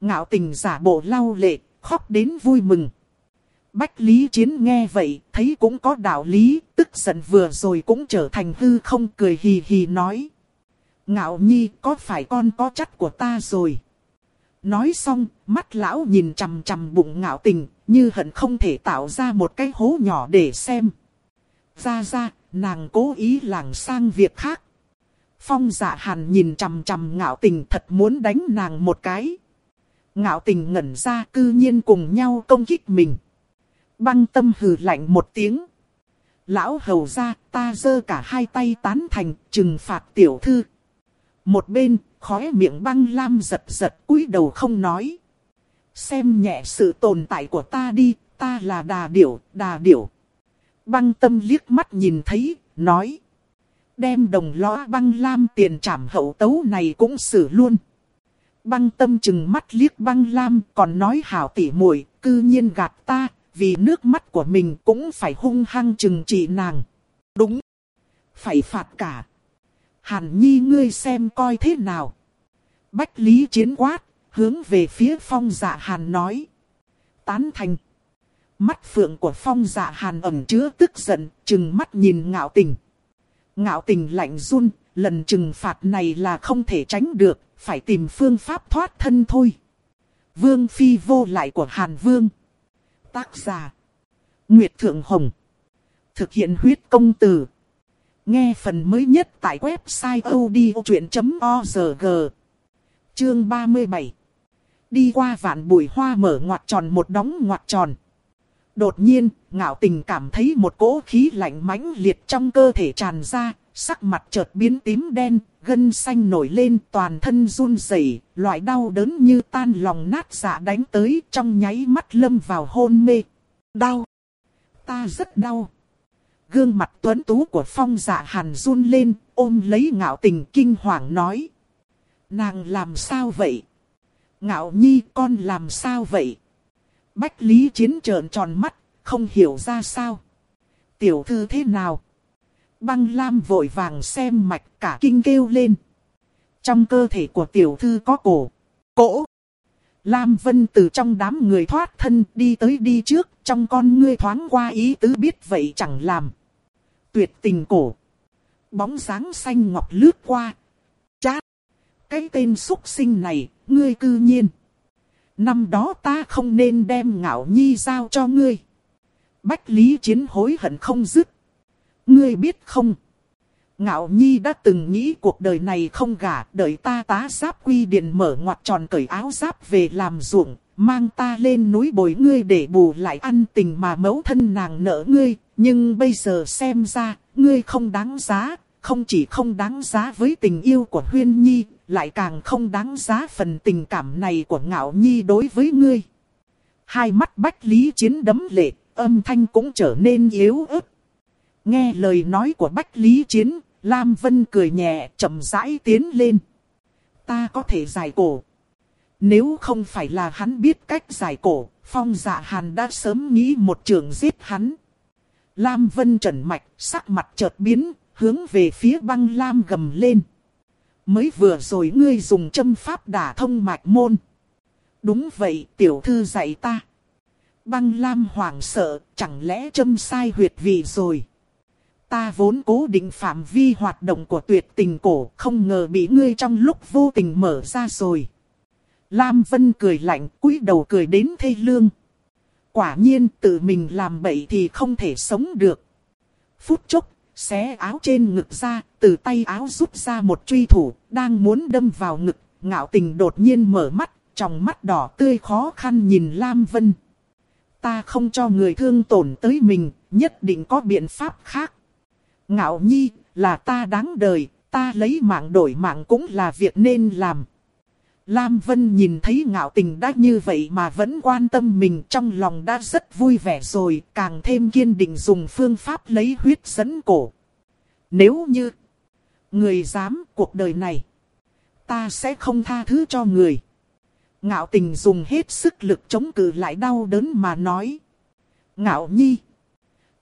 Ngạo tình giả bộ lau lệ, khóc đến vui mừng. Bách Lý Chiến nghe vậy, thấy cũng có đạo lý, tức giận vừa rồi cũng trở thành hư không cười hì hì nói. Ngạo nhi có phải con có chắc của ta rồi? Nói xong, mắt lão nhìn chằm chằm bụng ngạo tình, như hận không thể tạo ra một cái hố nhỏ để xem. Ra ra, nàng cố ý lảng sang việc khác. Phong dạ hàn nhìn chằm chằm ngạo tình thật muốn đánh nàng một cái. Ngạo tình ngẩn ra cư nhiên cùng nhau công kích mình. Băng tâm hừ lạnh một tiếng. Lão hầu ra ta giơ cả hai tay tán thành trừng phạt tiểu thư. Một bên khóe miệng băng lam giật giật cúi đầu không nói. Xem nhẹ sự tồn tại của ta đi, ta là đà điểu, đà điểu. Băng tâm liếc mắt nhìn thấy, nói. Đem đồng lõa băng lam tiền trảm hậu tấu này cũng xử luôn. Băng tâm chừng mắt liếc băng lam còn nói hảo tỉ muội cư nhiên gạt ta, vì nước mắt của mình cũng phải hung hăng chừng trị nàng. Đúng, phải phạt cả. Hàn nhi ngươi xem coi thế nào. Bách lý chiến quát, hướng về phía phong dạ hàn nói. Tán thành. Mắt phượng của phong dạ hàn ẩm chứa tức giận, chừng mắt nhìn ngạo tình. Ngạo tình lạnh run, lần trừng phạt này là không thể tránh được, phải tìm phương pháp thoát thân thôi. Vương phi vô lại của Hàn Vương. Tác giả. Nguyệt Thượng Hồng. Thực hiện huyết công từ. Nghe phần mới nhất tại website odchuyện.org. Chương 37. Đi qua vạn bụi hoa mở ngoặt tròn một đóng ngoặt tròn. Đột nhiên, ngạo tình cảm thấy một cỗ khí lạnh mãnh liệt trong cơ thể tràn ra, sắc mặt chợt biến tím đen, gân xanh nổi lên toàn thân run rẩy, loại đau đớn như tan lòng nát dạ đánh tới trong nháy mắt lâm vào hôn mê. Đau! Ta rất đau! Gương mặt tuấn tú của phong dạ hàn run lên, ôm lấy ngạo tình kinh hoàng nói. Nàng làm sao vậy? Ngạo nhi con làm sao vậy? Bách Lý Chiến trợn tròn mắt, không hiểu ra sao. Tiểu thư thế nào? Băng Lam vội vàng xem mạch cả kinh kêu lên. Trong cơ thể của tiểu thư có cổ. Cổ! Lam Vân từ trong đám người thoát thân đi tới đi trước, trong con ngươi thoáng qua ý tứ biết vậy chẳng làm. Tuyệt tình cổ. Bóng dáng xanh ngọc lướt qua. Chát! Cái tên xuất sinh này, ngươi cư nhiên. Năm đó ta không nên đem ngạo nhi giao cho ngươi. Bách Lý Chiến hối hận không dứt. Ngươi biết không? Ngạo Nhi đã từng nghĩ cuộc đời này không gả, đợi ta tá giáp quy điện mở ngoặt tròn cởi áo giáp về làm ruộng, mang ta lên núi bồi ngươi để bù lại ăn tình mà mẫu thân nàng nợ ngươi, nhưng bây giờ xem ra, ngươi không đáng giá, không chỉ không đáng giá với tình yêu của Huyên Nhi, lại càng không đáng giá phần tình cảm này của Ngạo Nhi đối với ngươi. Hai mắt Bách Lý Chiến đấm lệ, âm thanh cũng trở nên yếu ớt. Nghe lời nói của Bách Lý Chiến, Lam Vân cười nhẹ, chậm rãi tiến lên. Ta có thể giải cổ. Nếu không phải là hắn biết cách giải cổ, Phong Dạ Hàn đã sớm nghĩ một trường giết hắn. Lam Vân trần mạch, sắc mặt chợt biến, hướng về phía băng Lam gầm lên. Mới vừa rồi ngươi dùng châm pháp đả thông mạch môn. Đúng vậy, tiểu thư dạy ta. Băng Lam hoảng sợ, chẳng lẽ châm sai huyệt vị rồi. Ta vốn cố định phạm vi hoạt động của tuyệt tình cổ, không ngờ bị ngươi trong lúc vô tình mở ra rồi. Lam Vân cười lạnh, cúi đầu cười đến thê lương. Quả nhiên tự mình làm bậy thì không thể sống được. Phút chốc, xé áo trên ngực ra, từ tay áo rút ra một truy thủ, đang muốn đâm vào ngực, ngạo tình đột nhiên mở mắt, trong mắt đỏ tươi khó khăn nhìn Lam Vân. Ta không cho người thương tổn tới mình, nhất định có biện pháp khác. Ngạo nhi, là ta đáng đời, ta lấy mạng đổi mạng cũng là việc nên làm. Lam Vân nhìn thấy ngạo tình đã như vậy mà vẫn quan tâm mình trong lòng đã rất vui vẻ rồi, càng thêm kiên định dùng phương pháp lấy huyết dẫn cổ. Nếu như người dám cuộc đời này, ta sẽ không tha thứ cho người. Ngạo tình dùng hết sức lực chống cự lại đau đớn mà nói. Ngạo nhi.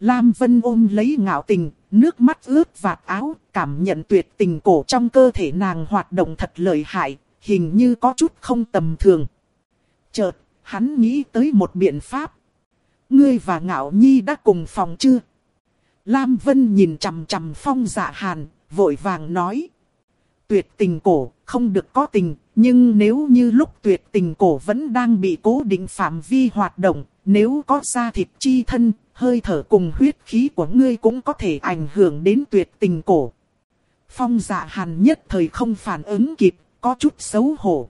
Lam Vân ôm lấy ngạo tình, nước mắt ướt vạt áo, cảm nhận tuyệt tình cổ trong cơ thể nàng hoạt động thật lợi hại, hình như có chút không tầm thường. Chợt, hắn nghĩ tới một biện pháp. Ngươi và ngạo nhi đã cùng phòng chưa? Lam Vân nhìn chằm chằm phong dạ hàn, vội vàng nói. Tuyệt tình cổ, không được có tình, nhưng nếu như lúc tuyệt tình cổ vẫn đang bị cố định phạm vi hoạt động, nếu có da thịt chi thân, hơi thở cùng huyết khí của ngươi cũng có thể ảnh hưởng đến tuyệt tình cổ. Phong dạ hàn nhất thời không phản ứng kịp, có chút xấu hổ.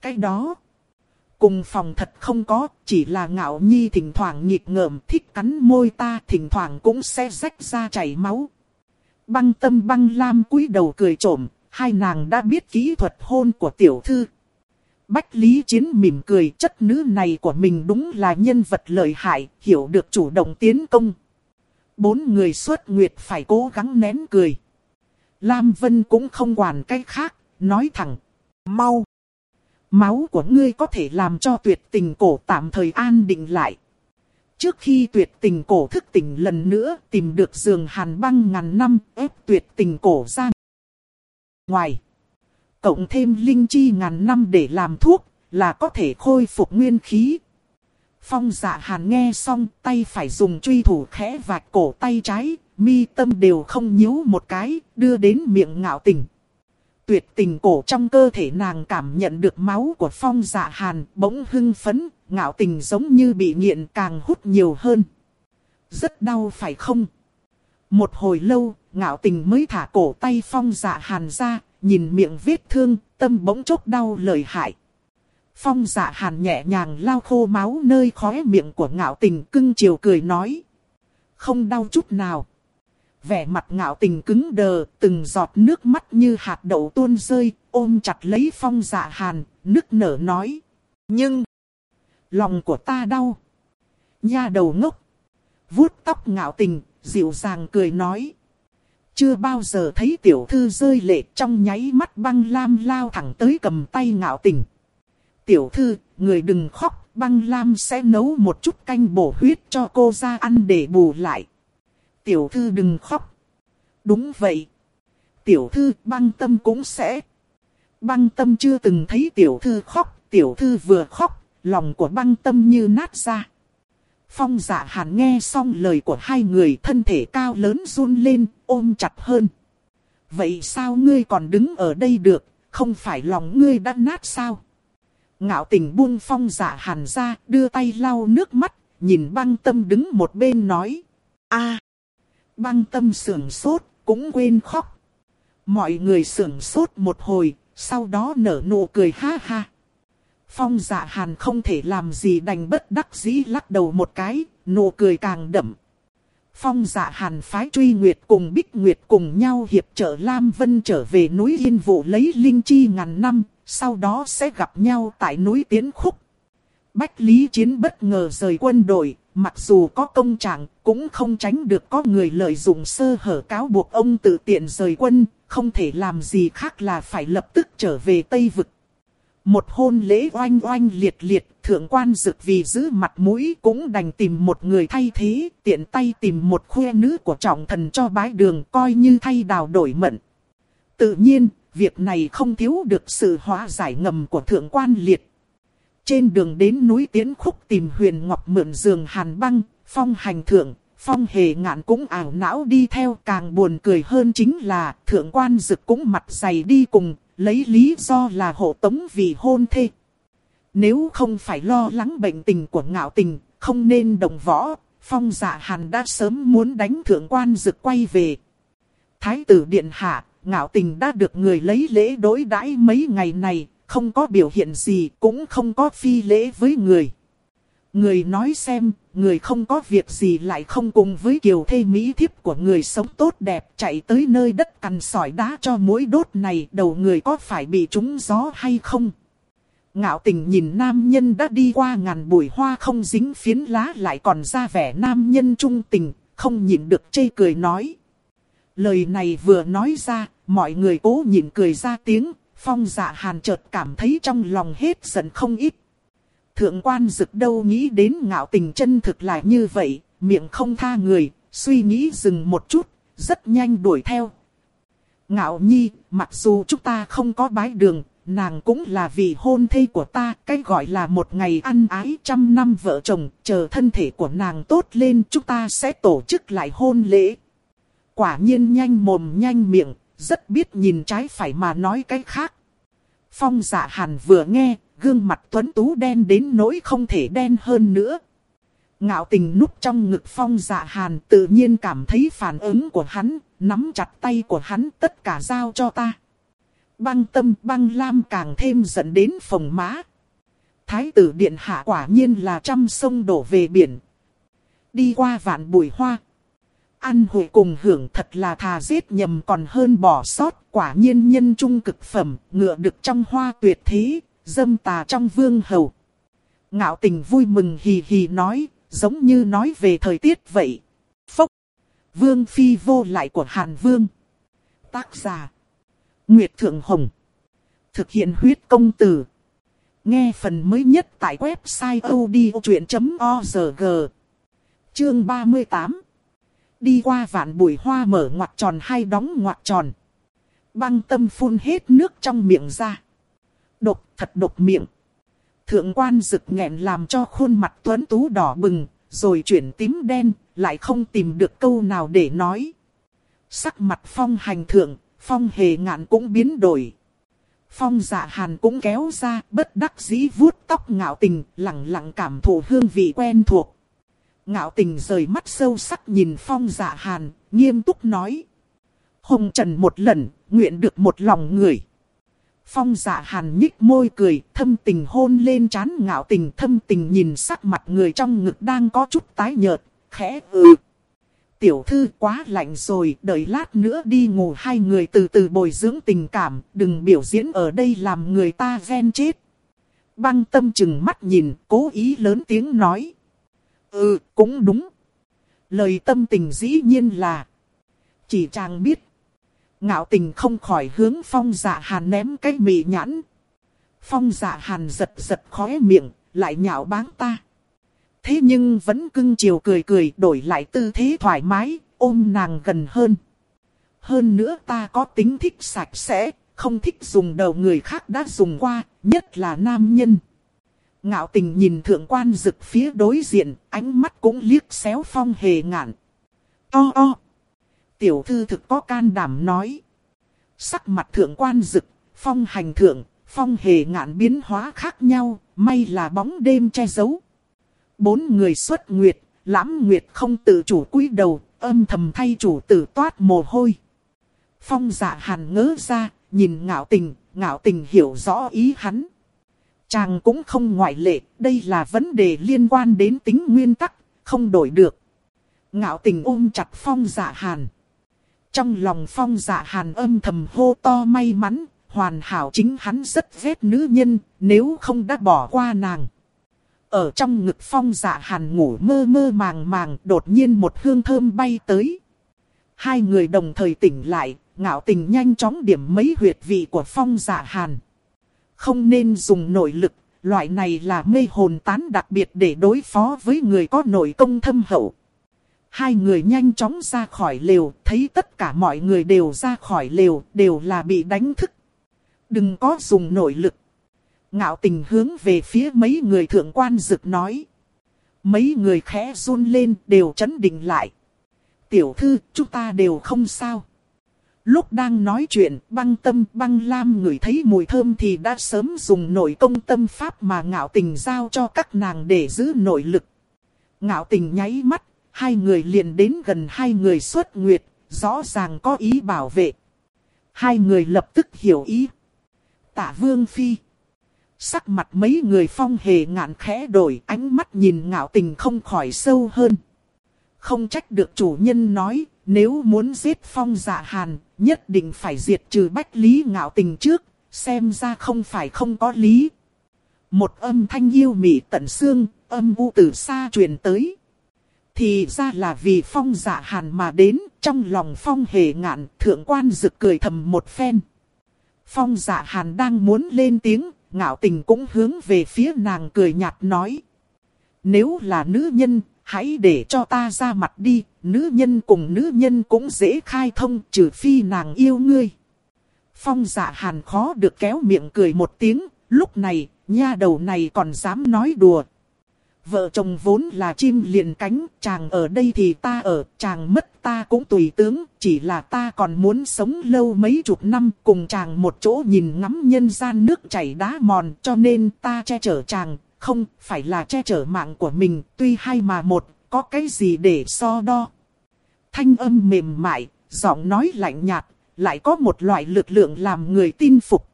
Cái đó, cùng phòng thật không có, chỉ là ngạo nhi thỉnh thoảng nghịch ngợm thích cắn môi ta thỉnh thoảng cũng sẽ rách ra chảy máu. Băng tâm băng lam cúi đầu cười trộm, hai nàng đã biết kỹ thuật hôn của tiểu thư. Bách Lý Chiến mỉm cười chất nữ này của mình đúng là nhân vật lợi hại, hiểu được chủ động tiến công. Bốn người xuất nguyệt phải cố gắng nén cười. Lam Vân cũng không quản cái khác, nói thẳng. Mau! Máu của ngươi có thể làm cho tuyệt tình cổ tạm thời an định lại. Trước khi tuyệt tình cổ thức tỉnh lần nữa tìm được giường hàn băng ngàn năm ép tuyệt tình cổ ra ngoài. Cộng thêm linh chi ngàn năm để làm thuốc là có thể khôi phục nguyên khí. Phong dạ hàn nghe xong tay phải dùng truy thủ khẽ vạch cổ tay trái, mi tâm đều không nhíu một cái, đưa đến miệng ngạo tình. Tuyệt tình cổ trong cơ thể nàng cảm nhận được máu của phong dạ hàn, bỗng hưng phấn, ngạo tình giống như bị nghiện càng hút nhiều hơn. Rất đau phải không? Một hồi lâu, ngạo tình mới thả cổ tay phong dạ hàn ra, nhìn miệng vết thương, tâm bỗng chốc đau lời hại. Phong dạ hàn nhẹ nhàng lau khô máu nơi khóe miệng của ngạo tình cưng chiều cười nói. Không đau chút nào. Vẻ mặt ngạo tình cứng đờ, từng giọt nước mắt như hạt đậu tuôn rơi, ôm chặt lấy phong dạ hàn, nức nở nói. Nhưng, lòng của ta đau. Nha đầu ngốc. vuốt tóc ngạo tình, dịu dàng cười nói. Chưa bao giờ thấy tiểu thư rơi lệ trong nháy mắt băng lam lao thẳng tới cầm tay ngạo tình. Tiểu thư, người đừng khóc, băng lam sẽ nấu một chút canh bổ huyết cho cô ra ăn để bù lại. Tiểu thư đừng khóc. Đúng vậy. Tiểu thư băng tâm cũng sẽ. Băng tâm chưa từng thấy tiểu thư khóc, tiểu thư vừa khóc, lòng của băng tâm như nát ra. Phong dạ hàn nghe xong lời của hai người thân thể cao lớn run lên, ôm chặt hơn. Vậy sao ngươi còn đứng ở đây được, không phải lòng ngươi đã nát sao? Ngạo tình buông phong dạ hàn ra, đưa tay lau nước mắt, nhìn băng tâm đứng một bên nói. a Băng tâm sưởng sốt, cũng quên khóc. Mọi người sưởng sốt một hồi, sau đó nở nụ cười ha ha. Phong dạ hàn không thể làm gì đành bất đắc dĩ lắc đầu một cái, nụ cười càng đậm. Phong dạ hàn phái truy nguyệt cùng bích nguyệt cùng nhau hiệp trợ Lam Vân trở về núi Yên Vụ lấy linh chi ngàn năm, sau đó sẽ gặp nhau tại núi Tiến Khúc. Bách Lý Chiến bất ngờ rời quân đội, mặc dù có công trạng, cũng không tránh được có người lợi dụng sơ hở cáo buộc ông tự tiện rời quân, không thể làm gì khác là phải lập tức trở về Tây Vực. Một hôn lễ oanh oanh liệt liệt, thượng quan dực vì giữ mặt mũi cũng đành tìm một người thay thế, tiện tay tìm một khuê nữ của trọng thần cho bái đường coi như thay đào đổi mận. Tự nhiên, việc này không thiếu được sự hóa giải ngầm của thượng quan liệt. Trên đường đến núi Tiến Khúc tìm huyền ngọc mượn giường hàn băng, phong hành thượng, phong hề ngạn cũng ảo não đi theo càng buồn cười hơn chính là thượng quan dực cũng mặt dày đi cùng, lấy lý do là hộ tống vì hôn thê. Nếu không phải lo lắng bệnh tình của ngạo tình, không nên đồng võ, phong dạ hàn đã sớm muốn đánh thượng quan dực quay về. Thái tử điện hạ, ngạo tình đã được người lấy lễ đối đãi mấy ngày này, không có biểu hiện gì cũng không có phi lễ với người. Người nói xem, người không có việc gì lại không cùng với kiều thê mỹ thiếp của người sống tốt đẹp chạy tới nơi đất cằn sỏi đá cho mũi đốt này đầu người có phải bị trúng gió hay không? Ngạo tình nhìn nam nhân đã đi qua ngàn bụi hoa không dính phiến lá lại còn ra vẻ nam nhân trung tình, không nhịn được chê cười nói. Lời này vừa nói ra, mọi người cố nhịn cười ra tiếng, phong dạ hàn chợt cảm thấy trong lòng hết giận không ít. Thượng quan dực đâu nghĩ đến ngạo tình chân thực lại như vậy, miệng không tha người, suy nghĩ dừng một chút, rất nhanh đuổi theo. Ngạo nhi, mặc dù chúng ta không có bái đường, nàng cũng là vị hôn thê của ta, cái gọi là một ngày ăn ái trăm năm vợ chồng, chờ thân thể của nàng tốt lên chúng ta sẽ tổ chức lại hôn lễ. Quả nhiên nhanh mồm nhanh miệng, rất biết nhìn trái phải mà nói cái khác. Phong dạ hàn vừa nghe, gương mặt tuấn tú đen đến nỗi không thể đen hơn nữa. Ngạo tình núp trong ngực phong dạ hàn tự nhiên cảm thấy phản ứng của hắn, nắm chặt tay của hắn tất cả giao cho ta. Băng tâm băng lam càng thêm dẫn đến phòng má. Thái tử điện hạ quả nhiên là trăm sông đổ về biển. Đi qua vạn bụi hoa. Ăn hội cùng hưởng thật là thà giết nhầm còn hơn bỏ sót. Quả nhiên nhân trung cực phẩm, ngựa được trong hoa tuyệt thế, dâm tà trong vương hầu. Ngạo tình vui mừng hì hì nói, giống như nói về thời tiết vậy. Phốc. Vương phi vô lại của Hàn Vương. Tác giả. Nguyệt Thượng Hồng. Thực hiện huyết công từ. Nghe phần mới nhất tại website odchuyện.org. Chương 38. Đi qua vạn bụi hoa mở ngoặt tròn hay đóng ngoặt tròn. Băng tâm phun hết nước trong miệng ra. Độc thật độc miệng. Thượng quan rực nghẹn làm cho khuôn mặt tuấn tú đỏ bừng, rồi chuyển tím đen, lại không tìm được câu nào để nói. Sắc mặt phong hành thượng, phong hề ngạn cũng biến đổi. Phong dạ hàn cũng kéo ra, bất đắc dĩ vuốt tóc ngạo tình, lặng lặng cảm thụ hương vị quen thuộc. Ngạo tình rời mắt sâu sắc nhìn phong dạ hàn, nghiêm túc nói. Hồng trần một lần, nguyện được một lòng người. Phong dạ hàn nhích môi cười, thâm tình hôn lên chán. ngạo tình thâm tình nhìn sắc mặt người trong ngực đang có chút tái nhợt, khẽ ừ. Tiểu thư quá lạnh rồi, đợi lát nữa đi ngủ hai người từ từ bồi dưỡng tình cảm, đừng biểu diễn ở đây làm người ta ghen chết. Băng tâm chừng mắt nhìn, cố ý lớn tiếng nói. Ừ, cũng đúng. Lời tâm tình dĩ nhiên là. Chỉ chàng biết. Ngạo tình không khỏi hướng phong dạ hàn ném cái mì nhãn. Phong dạ hàn giật giật khóe miệng, lại nhạo báng ta. Thế nhưng vẫn cưng chiều cười cười đổi lại tư thế thoải mái, ôm nàng gần hơn. Hơn nữa ta có tính thích sạch sẽ, không thích dùng đầu người khác đã dùng qua, nhất là nam nhân. Ngạo tình nhìn thượng quan rực phía đối diện, ánh mắt cũng liếc xéo phong hề ngạn. To o! Tiểu thư thực có can đảm nói. Sắc mặt thượng quan rực, phong hành thượng, phong hề ngạn biến hóa khác nhau, may là bóng đêm che giấu. Bốn người xuất nguyệt, lãm nguyệt không tự chủ cúi đầu, âm thầm thay chủ tử toát mồ hôi. Phong dạ hàn ngỡ ra, nhìn ngạo tình, ngạo tình hiểu rõ ý hắn. Chàng cũng không ngoại lệ, đây là vấn đề liên quan đến tính nguyên tắc, không đổi được. Ngạo tình ôm chặt phong dạ hàn. Trong lòng phong dạ hàn âm thầm hô to may mắn, hoàn hảo chính hắn rất ghét nữ nhân, nếu không đã bỏ qua nàng. Ở trong ngực phong dạ hàn ngủ mơ mơ màng màng, đột nhiên một hương thơm bay tới. Hai người đồng thời tỉnh lại, ngạo tình nhanh chóng điểm mấy huyệt vị của phong dạ hàn. Không nên dùng nội lực, loại này là mê hồn tán đặc biệt để đối phó với người có nội công thâm hậu. Hai người nhanh chóng ra khỏi lều, thấy tất cả mọi người đều ra khỏi lều, đều là bị đánh thức. Đừng có dùng nội lực. Ngạo tình hướng về phía mấy người thượng quan dực nói. Mấy người khẽ run lên đều chấn định lại. Tiểu thư, chúng ta đều không sao. Lúc đang nói chuyện, băng tâm băng lam người thấy mùi thơm thì đã sớm dùng nội công tâm pháp mà ngạo tình giao cho các nàng để giữ nội lực. Ngạo tình nháy mắt, hai người liền đến gần hai người xuất nguyệt, rõ ràng có ý bảo vệ. Hai người lập tức hiểu ý. Tạ vương phi. Sắc mặt mấy người phong hề ngạn khẽ đổi ánh mắt nhìn ngạo tình không khỏi sâu hơn. Không trách được chủ nhân nói, nếu muốn giết phong dạ hàn, nhất định phải diệt trừ bách lý ngạo tình trước, xem ra không phải không có lý. Một âm thanh yêu mị tận xương, âm u từ xa truyền tới. Thì ra là vì phong dạ hàn mà đến, trong lòng phong hề ngạn, thượng quan rực cười thầm một phen. Phong dạ hàn đang muốn lên tiếng, ngạo tình cũng hướng về phía nàng cười nhạt nói. Nếu là nữ nhân, hãy để cho ta ra mặt đi, nữ nhân cùng nữ nhân cũng dễ khai thông trừ phi nàng yêu ngươi. Phong dạ hàn khó được kéo miệng cười một tiếng, lúc này, nha đầu này còn dám nói đùa. Vợ chồng vốn là chim liền cánh, chàng ở đây thì ta ở, chàng mất ta cũng tùy tướng, chỉ là ta còn muốn sống lâu mấy chục năm cùng chàng một chỗ nhìn ngắm nhân gian nước chảy đá mòn cho nên ta che chở chàng, không phải là che chở mạng của mình, tuy hai mà một, có cái gì để so đo. Thanh âm mềm mại, giọng nói lạnh nhạt, lại có một loại lực lượng làm người tin phục.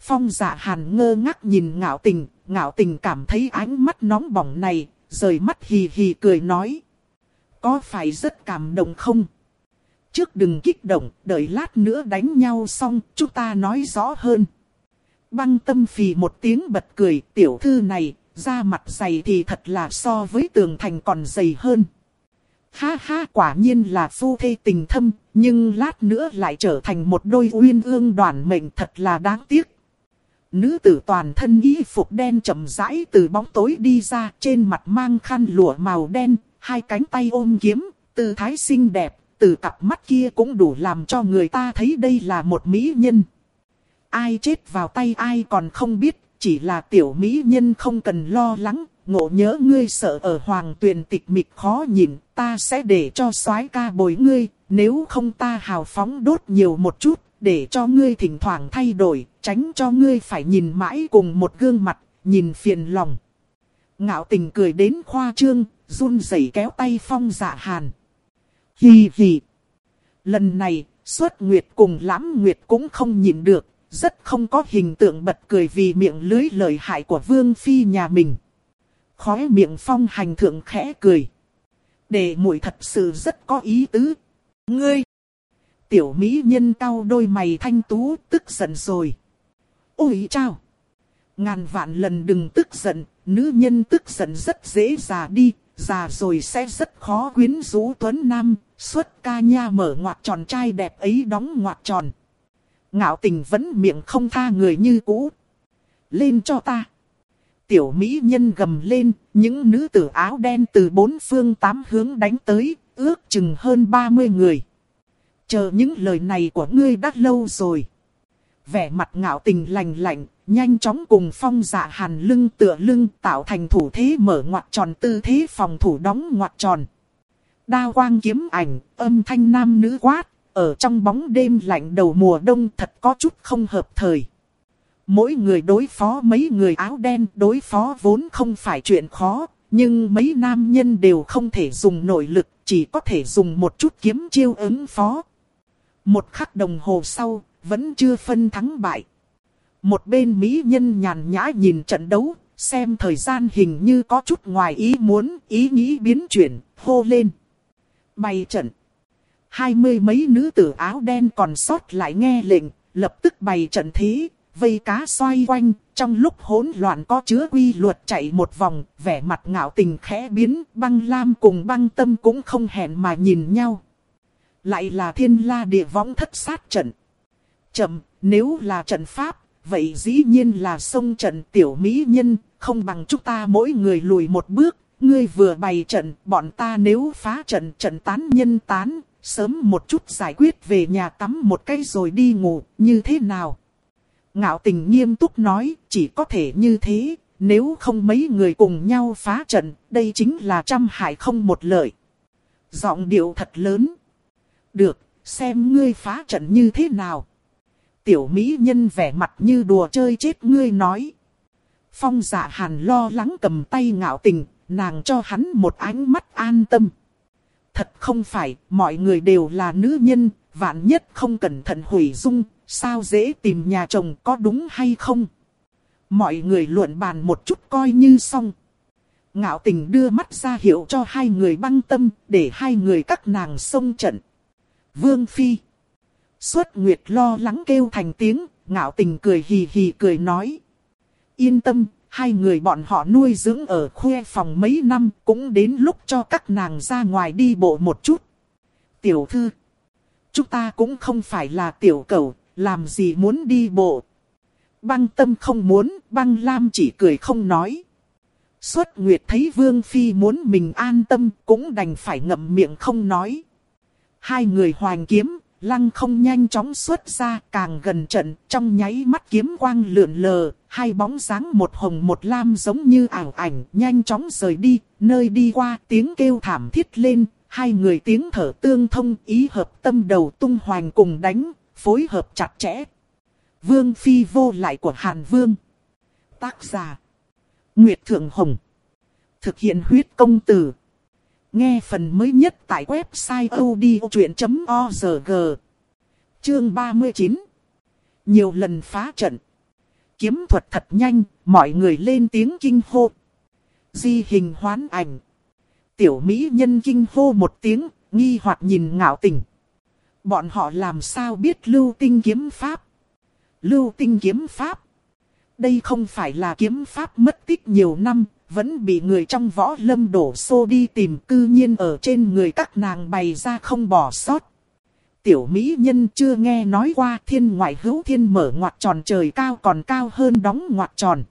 Phong giả hàn ngơ ngác nhìn ngạo tình, ngạo tình cảm thấy ánh mắt nóng bỏng này, rời mắt hì hì cười nói. Có phải rất cảm động không? Trước đừng kích động, đợi lát nữa đánh nhau xong, chúng ta nói rõ hơn. Băng tâm phì một tiếng bật cười, tiểu thư này, da mặt dày thì thật là so với tường thành còn dày hơn. Ha ha quả nhiên là phu thê tình thâm, nhưng lát nữa lại trở thành một đôi uyên ương đoàn mệnh thật là đáng tiếc. Nữ tử toàn thân y phục đen chậm rãi từ bóng tối đi ra trên mặt mang khăn lụa màu đen, hai cánh tay ôm kiếm, tư thái xinh đẹp, từ cặp mắt kia cũng đủ làm cho người ta thấy đây là một mỹ nhân. Ai chết vào tay ai còn không biết, chỉ là tiểu mỹ nhân không cần lo lắng, ngộ nhớ ngươi sợ ở hoàng tuyền tịch mịch khó nhìn, ta sẽ để cho soái ca bồi ngươi, nếu không ta hào phóng đốt nhiều một chút, để cho ngươi thỉnh thoảng thay đổi, tránh cho ngươi phải nhìn mãi cùng một gương mặt, nhìn phiền lòng. Ngạo tình cười đến khoa trương, run rẩy kéo tay phong dạ hàn. Hì hì. Lần này, xuất nguyệt cùng lãm nguyệt cũng không nhìn được, rất không có hình tượng bật cười vì miệng lưới lời hại của vương phi nhà mình. Khóe miệng phong hành thượng khẽ cười. Để muội thật sự rất có ý tứ. Ngươi! Tiểu mỹ nhân cao đôi mày thanh tú tức giận rồi. Ôi chao! Ngàn vạn lần đừng tức giận, nữ nhân tức giận rất dễ già đi, già rồi sẽ rất khó quyến rũ tuấn nam, xuất ca nha mở ngoặt tròn trai đẹp ấy đóng ngoặt tròn. Ngạo tình vẫn miệng không tha người như cũ. Lên cho ta. Tiểu mỹ nhân gầm lên, những nữ tử áo đen từ bốn phương tám hướng đánh tới, ước chừng hơn 30 người. Chờ những lời này của ngươi đã lâu rồi. Vẻ mặt ngạo tình lành lạnh, nhanh chóng cùng phong dạ hàn lưng tựa lưng tạo thành thủ thế mở ngoặt tròn tư thế phòng thủ đóng ngoặt tròn. Đao quang kiếm ảnh, âm thanh nam nữ quát, ở trong bóng đêm lạnh đầu mùa đông thật có chút không hợp thời. Mỗi người đối phó mấy người áo đen đối phó vốn không phải chuyện khó, nhưng mấy nam nhân đều không thể dùng nội lực, chỉ có thể dùng một chút kiếm chiêu ứng phó. Một khắc đồng hồ sau, vẫn chưa phân thắng bại. Một bên Mỹ nhân nhàn nhã nhìn trận đấu, xem thời gian hình như có chút ngoài ý muốn, ý nghĩ biến chuyển, hô lên. Bày trận. Hai mươi mấy nữ tử áo đen còn sót lại nghe lệnh, lập tức bày trận thế, vây cá xoay quanh, trong lúc hỗn loạn có chứa quy luật chạy một vòng, vẻ mặt ngạo tình khẽ biến, băng lam cùng băng tâm cũng không hẹn mà nhìn nhau. Lại là thiên la địa võng thất sát trận. Chậm, nếu là trận pháp, vậy dĩ nhiên là sông trận tiểu mỹ nhân, không bằng chúng ta mỗi người lùi một bước, ngươi vừa bày trận, bọn ta nếu phá trận trận tán nhân tán, sớm một chút giải quyết về nhà tắm một cái rồi đi ngủ, như thế nào? Ngạo tình nghiêm túc nói, chỉ có thể như thế, nếu không mấy người cùng nhau phá trận, đây chính là trăm hại không một lợi. Giọng điệu thật lớn. Được, xem ngươi phá trận như thế nào. Tiểu mỹ nhân vẻ mặt như đùa chơi chết ngươi nói. Phong dạ hàn lo lắng cầm tay ngạo tình, nàng cho hắn một ánh mắt an tâm. Thật không phải, mọi người đều là nữ nhân, vạn nhất không cẩn thận hủy dung, sao dễ tìm nhà chồng có đúng hay không? Mọi người luận bàn một chút coi như xong. Ngạo tình đưa mắt ra hiệu cho hai người băng tâm, để hai người các nàng xông trận. Vương Phi. Xuất Nguyệt lo lắng kêu thành tiếng, ngạo tình cười hì hì cười nói. Yên tâm, hai người bọn họ nuôi dưỡng ở khuê phòng mấy năm cũng đến lúc cho các nàng ra ngoài đi bộ một chút. Tiểu thư, chúng ta cũng không phải là tiểu cầu, làm gì muốn đi bộ. Băng tâm không muốn, băng lam chỉ cười không nói. Xuất Nguyệt thấy Vương Phi muốn mình an tâm cũng đành phải ngậm miệng không nói. Hai người hoàng kiếm, lăng không nhanh chóng xuất ra càng gần trận trong nháy mắt kiếm quang lượn lờ, hai bóng dáng một hồng một lam giống như ảo ảnh nhanh chóng rời đi, nơi đi qua tiếng kêu thảm thiết lên, hai người tiếng thở tương thông ý hợp tâm đầu tung hoành cùng đánh, phối hợp chặt chẽ. Vương phi vô lại của Hàn Vương. Tác giả. Nguyệt Thượng Hồng. Thực hiện huyết công từ. Nghe phần mới nhất tại website odchuyện.org. Chương 39. Nhiều lần phá trận. Kiếm thuật thật nhanh, mọi người lên tiếng kinh hô. Di hình hoán ảnh. Tiểu Mỹ nhân kinh hô một tiếng, nghi hoặc nhìn ngạo tình. Bọn họ làm sao biết lưu tinh kiếm pháp? Lưu tinh kiếm pháp. Đây không phải là kiếm pháp mất tích nhiều năm, vẫn bị người trong võ lâm đổ xô đi tìm cư nhiên ở trên người các nàng bày ra không bỏ sót. Tiểu Mỹ nhân chưa nghe nói qua thiên ngoại hữu thiên mở ngoặt tròn trời cao còn cao hơn đóng ngoặt tròn.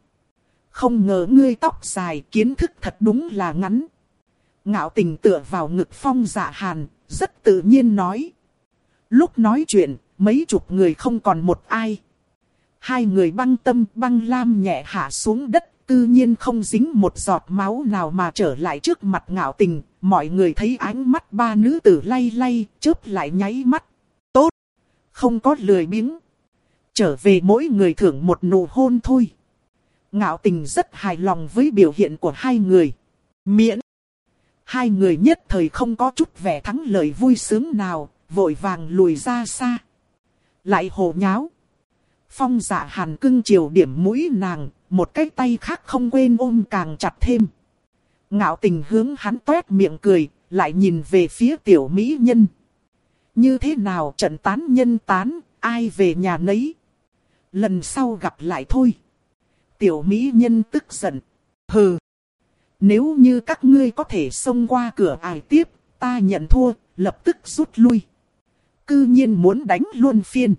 Không ngờ ngươi tóc dài kiến thức thật đúng là ngắn. Ngạo tình tựa vào ngực phong dạ hàn, rất tự nhiên nói. Lúc nói chuyện, mấy chục người không còn một ai. Hai người băng tâm băng lam nhẹ hạ xuống đất, tự nhiên không dính một giọt máu nào mà trở lại trước mặt ngạo tình. Mọi người thấy ánh mắt ba nữ tử lay lay, chớp lại nháy mắt. Tốt, không có lười biếng. Trở về mỗi người thưởng một nụ hôn thôi. Ngạo tình rất hài lòng với biểu hiện của hai người. Miễn. Hai người nhất thời không có chút vẻ thắng lợi vui sướng nào, vội vàng lùi ra xa. Lại hồ nháo. Phong dạ hàn cưng chiều điểm mũi nàng, một cái tay khác không quên ôm càng chặt thêm. Ngạo tình hướng hắn toét miệng cười, lại nhìn về phía tiểu mỹ nhân. Như thế nào trận tán nhân tán, ai về nhà nấy. Lần sau gặp lại thôi. Tiểu mỹ nhân tức giận. Hừ. Nếu như các ngươi có thể xông qua cửa ải tiếp, ta nhận thua, lập tức rút lui. Cư nhiên muốn đánh luôn phiên.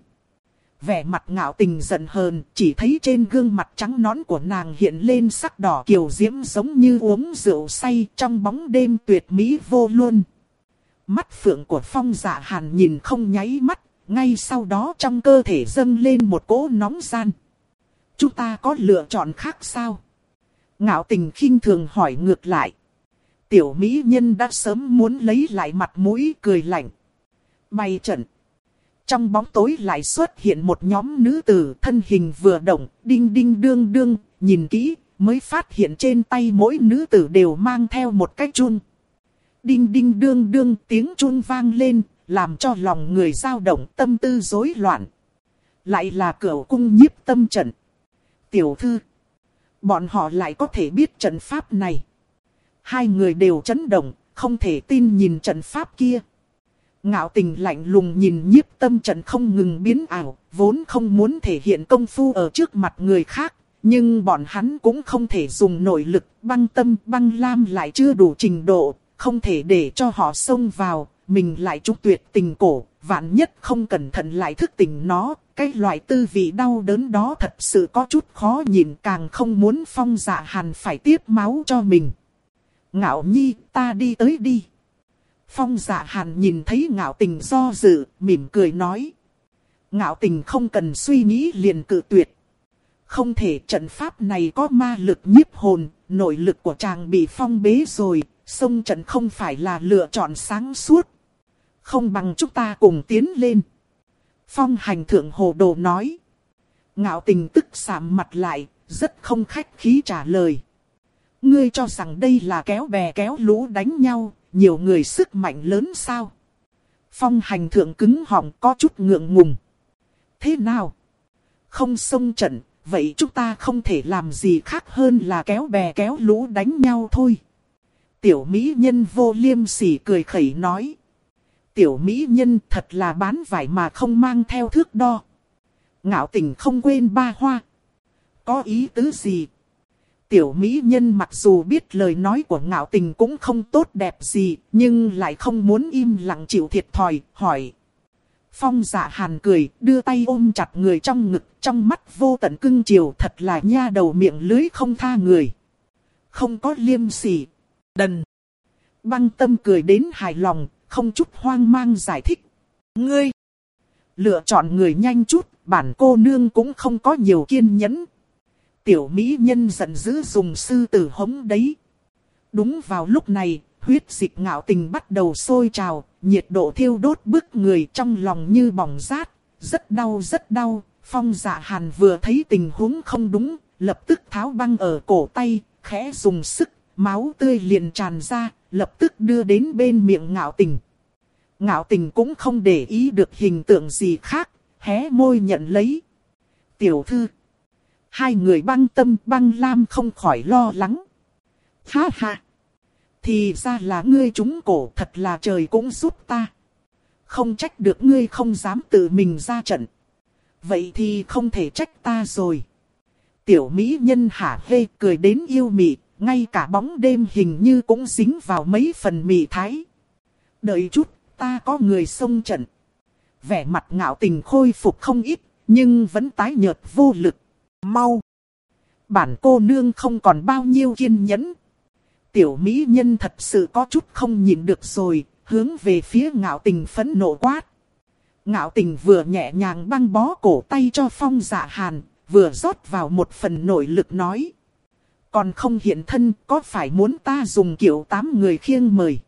Vẻ mặt ngạo tình giận hờn, chỉ thấy trên gương mặt trắng nõn của nàng hiện lên sắc đỏ kiều diễm giống như uống rượu say trong bóng đêm tuyệt mỹ vô luôn. Mắt phượng của phong dạ hàn nhìn không nháy mắt, ngay sau đó trong cơ thể dâng lên một cỗ nóng gian. Chúng ta có lựa chọn khác sao? Ngạo tình khinh thường hỏi ngược lại. Tiểu mỹ nhân đã sớm muốn lấy lại mặt mũi cười lạnh. Bay trận. Trong bóng tối lại xuất hiện một nhóm nữ tử thân hình vừa động, đinh đinh đương đương, nhìn kỹ, mới phát hiện trên tay mỗi nữ tử đều mang theo một cái chun. Đinh đinh đương đương tiếng chun vang lên, làm cho lòng người dao động tâm tư rối loạn. Lại là cửa cung nhiếp tâm trận. Tiểu thư. Bọn họ lại có thể biết trận pháp này. Hai người đều chấn động, không thể tin nhìn trận pháp kia. Ngạo tình lạnh lùng nhìn nhiếp tâm trận không ngừng biến ảo, vốn không muốn thể hiện công phu ở trước mặt người khác. Nhưng bọn hắn cũng không thể dùng nội lực, băng tâm băng lam lại chưa đủ trình độ, không thể để cho họ xông vào, mình lại trúc tuyệt tình cổ, vạn nhất không cẩn thận lại thức tỉnh nó, cái loại tư vị đau đớn đó thật sự có chút khó nhìn càng không muốn phong dạ hàn phải tiếp máu cho mình. Ngạo nhi, ta đi tới đi. Phong dạ hàn nhìn thấy ngạo tình do dự, mỉm cười nói. Ngạo tình không cần suy nghĩ liền cự tuyệt. Không thể trận pháp này có ma lực nhiếp hồn, nội lực của chàng bị phong bế rồi, sông trận không phải là lựa chọn sáng suốt. Không bằng chúng ta cùng tiến lên. Phong hành thượng hồ đồ nói. Ngạo tình tức sạm mặt lại, rất không khách khí trả lời. Ngươi cho rằng đây là kéo bè kéo lũ đánh nhau, nhiều người sức mạnh lớn sao? Phong hành thượng cứng họng có chút ngượng ngùng. Thế nào? Không xông trận, vậy chúng ta không thể làm gì khác hơn là kéo bè kéo lũ đánh nhau thôi. Tiểu mỹ nhân vô liêm sỉ cười khẩy nói. Tiểu mỹ nhân thật là bán vải mà không mang theo thước đo. Ngạo tình không quên ba hoa. Có ý tứ gì? Tiểu mỹ nhân mặc dù biết lời nói của ngạo tình cũng không tốt đẹp gì, nhưng lại không muốn im lặng chịu thiệt thòi, hỏi. Phong dạ hàn cười, đưa tay ôm chặt người trong ngực, trong mắt vô tận cưng chiều thật là nha đầu miệng lưới không tha người. Không có liêm sỉ. Đần. Băng tâm cười đến hài lòng, không chút hoang mang giải thích. Ngươi, lựa chọn người nhanh chút, bản cô nương cũng không có nhiều kiên nhẫn. Tiểu mỹ nhân giận dữ dùng sư tử hống đấy. Đúng vào lúc này, huyết dịch ngạo tình bắt đầu sôi trào, nhiệt độ thiêu đốt bức người trong lòng như bỏng rát, rất đau rất đau. Phong dạ hàn vừa thấy tình huống không đúng, lập tức tháo băng ở cổ tay, khẽ dùng sức, máu tươi liền tràn ra, lập tức đưa đến bên miệng ngạo tình. Ngạo tình cũng không để ý được hình tượng gì khác, hé môi nhận lấy. Tiểu thư. Hai người băng tâm băng lam không khỏi lo lắng. Ha ha. Thì ra là ngươi trúng cổ thật là trời cũng giúp ta. Không trách được ngươi không dám tự mình ra trận. Vậy thì không thể trách ta rồi. Tiểu mỹ nhân hả hê cười đến yêu mị, ngay cả bóng đêm hình như cũng dính vào mấy phần mị thái. Đợi chút, ta có người xông trận. Vẻ mặt ngạo tình khôi phục không ít, nhưng vẫn tái nhợt vô lực. Mau! Bản cô nương không còn bao nhiêu kiên nhẫn. Tiểu mỹ nhân thật sự có chút không nhìn được rồi, hướng về phía ngạo tình phẫn nộ quát. Ngạo tình vừa nhẹ nhàng băng bó cổ tay cho phong dạ hàn, vừa rót vào một phần nội lực nói. Còn không hiện thân, có phải muốn ta dùng kiểu tám người khiêng mời?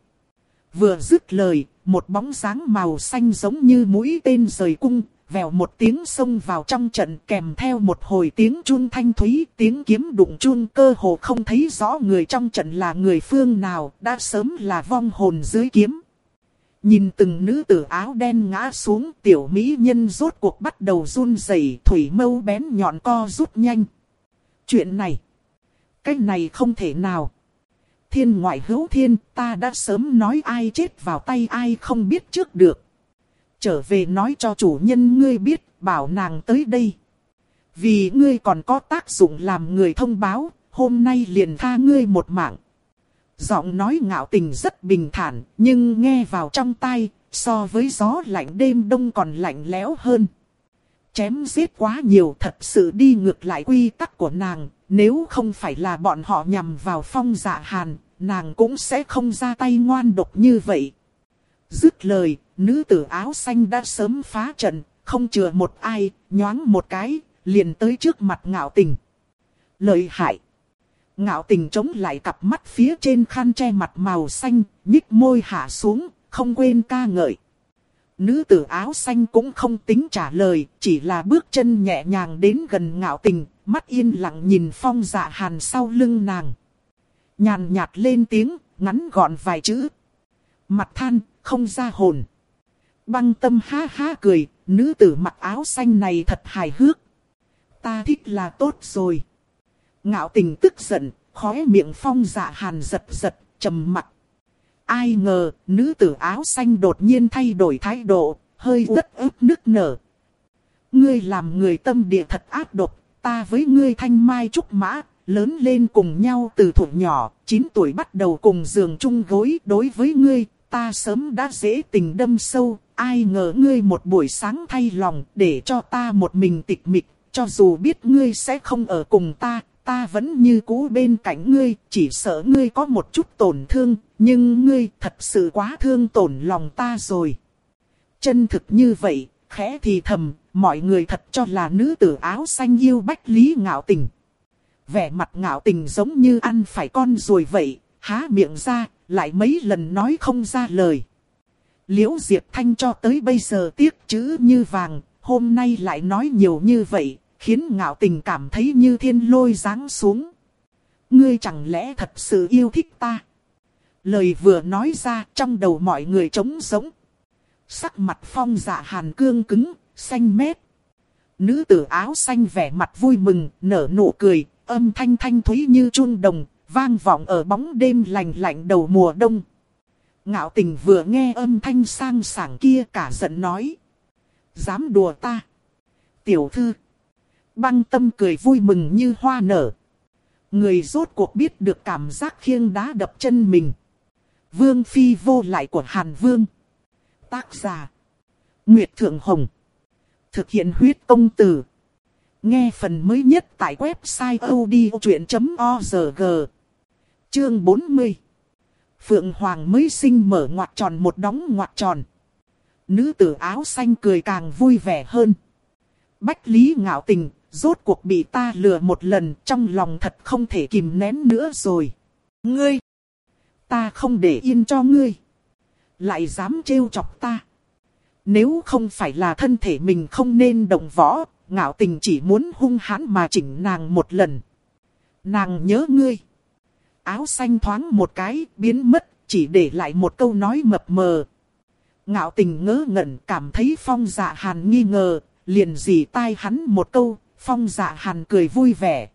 Vừa dứt lời, một bóng dáng màu xanh giống như mũi tên rời cung, vèo một tiếng xông vào trong trận kèm theo một hồi tiếng chun thanh thúy, tiếng kiếm đụng chun cơ hồ không thấy rõ người trong trận là người phương nào, đã sớm là vong hồn dưới kiếm. Nhìn từng nữ tử áo đen ngã xuống tiểu mỹ nhân rốt cuộc bắt đầu run rẩy thủy mâu bén nhọn co rút nhanh. Chuyện này, cái này không thể nào. Thiên ngoại hữu thiên ta đã sớm nói ai chết vào tay ai không biết trước được. Trở về nói cho chủ nhân ngươi biết bảo nàng tới đây. Vì ngươi còn có tác dụng làm người thông báo, hôm nay liền tha ngươi một mạng. Giọng nói ngạo tình rất bình thản, nhưng nghe vào trong tai, so với gió lạnh đêm đông còn lạnh lẽo hơn. Chém giết quá nhiều thật sự đi ngược lại quy tắc của nàng, nếu không phải là bọn họ nhằm vào phong dạ hàn, nàng cũng sẽ không ra tay ngoan độc như vậy. Dứt lời, nữ tử áo xanh đã sớm phá trận, không chừa một ai, nhoáng một cái, liền tới trước mặt ngạo tình. Lợi hại. Ngạo tình chống lại cặp mắt phía trên khăn che mặt màu xanh, nhích môi hạ xuống, không quên ca ngợi. Nữ tử áo xanh cũng không tính trả lời, chỉ là bước chân nhẹ nhàng đến gần ngạo tình, mắt yên lặng nhìn phong dạ hàn sau lưng nàng. Nhàn nhạt lên tiếng, ngắn gọn vài chữ. Mặt than, không ra hồn. Băng tâm ha ha cười, nữ tử mặc áo xanh này thật hài hước. Ta thích là tốt rồi. Ngạo tình tức giận, khóe miệng phong dạ hàn giật giật, trầm mặt. Ai ngờ, nữ tử áo xanh đột nhiên thay đổi thái độ, hơi rất ức nước nở. Ngươi làm người tâm địa thật ác độc, ta với ngươi thanh mai trúc mã, lớn lên cùng nhau từ thủ nhỏ, 9 tuổi bắt đầu cùng giường chung gối đối với ngươi, ta sớm đã dễ tình đâm sâu, ai ngờ ngươi một buổi sáng thay lòng để cho ta một mình tịch mịch, cho dù biết ngươi sẽ không ở cùng ta, ta vẫn như cũ bên cạnh ngươi, chỉ sợ ngươi có một chút tổn thương, nhưng ngươi thật sự quá thương tổn lòng ta rồi. Chân thực như vậy, khẽ thì thầm, mọi người thật cho là nữ tử áo xanh yêu bách lý ngạo tình. Vẻ mặt ngạo tình giống như ăn phải con rồi vậy, há miệng ra, lại mấy lần nói không ra lời. Liễu Diệp Thanh cho tới bây giờ tiếc chữ như vàng, hôm nay lại nói nhiều như vậy, khiến ngạo tình cảm thấy như thiên lôi giáng xuống. Ngươi chẳng lẽ thật sự yêu thích ta? Lời vừa nói ra trong đầu mọi người trống sống. Sắc mặt phong dạ hàn cương cứng, xanh mét. Nữ tử áo xanh vẻ mặt vui mừng, nở nụ cười, âm thanh thanh thúy như chuông đồng, vang vọng ở bóng đêm lành lạnh đầu mùa đông. Ngạo tình vừa nghe âm thanh sang sảng kia cả giận nói. Dám đùa ta. Tiểu thư. Băng tâm cười vui mừng như hoa nở. Người rốt cuộc biết được cảm giác khiêng đá đập chân mình. Vương phi vô lại của Hàn Vương. Tác giả. Nguyệt Thượng Hồng. Thực hiện huyết công từ. Nghe phần mới nhất tại website odchuyện.org. Chương 40. Phượng Hoàng mới sinh mở ngoặt tròn một đóng ngoặt tròn. Nữ tử áo xanh cười càng vui vẻ hơn. Bách Lý ngạo tình, rốt cuộc bị ta lừa một lần trong lòng thật không thể kìm nén nữa rồi. Ngươi! Ta không để yên cho ngươi. Lại dám trêu chọc ta. Nếu không phải là thân thể mình không nên động võ, ngạo tình chỉ muốn hung hãn mà chỉnh nàng một lần. Nàng nhớ ngươi. Áo xanh thoáng một cái, biến mất, chỉ để lại một câu nói mập mờ. Ngạo tình ngớ ngẩn cảm thấy phong dạ hàn nghi ngờ, liền dì tai hắn một câu, phong dạ hàn cười vui vẻ.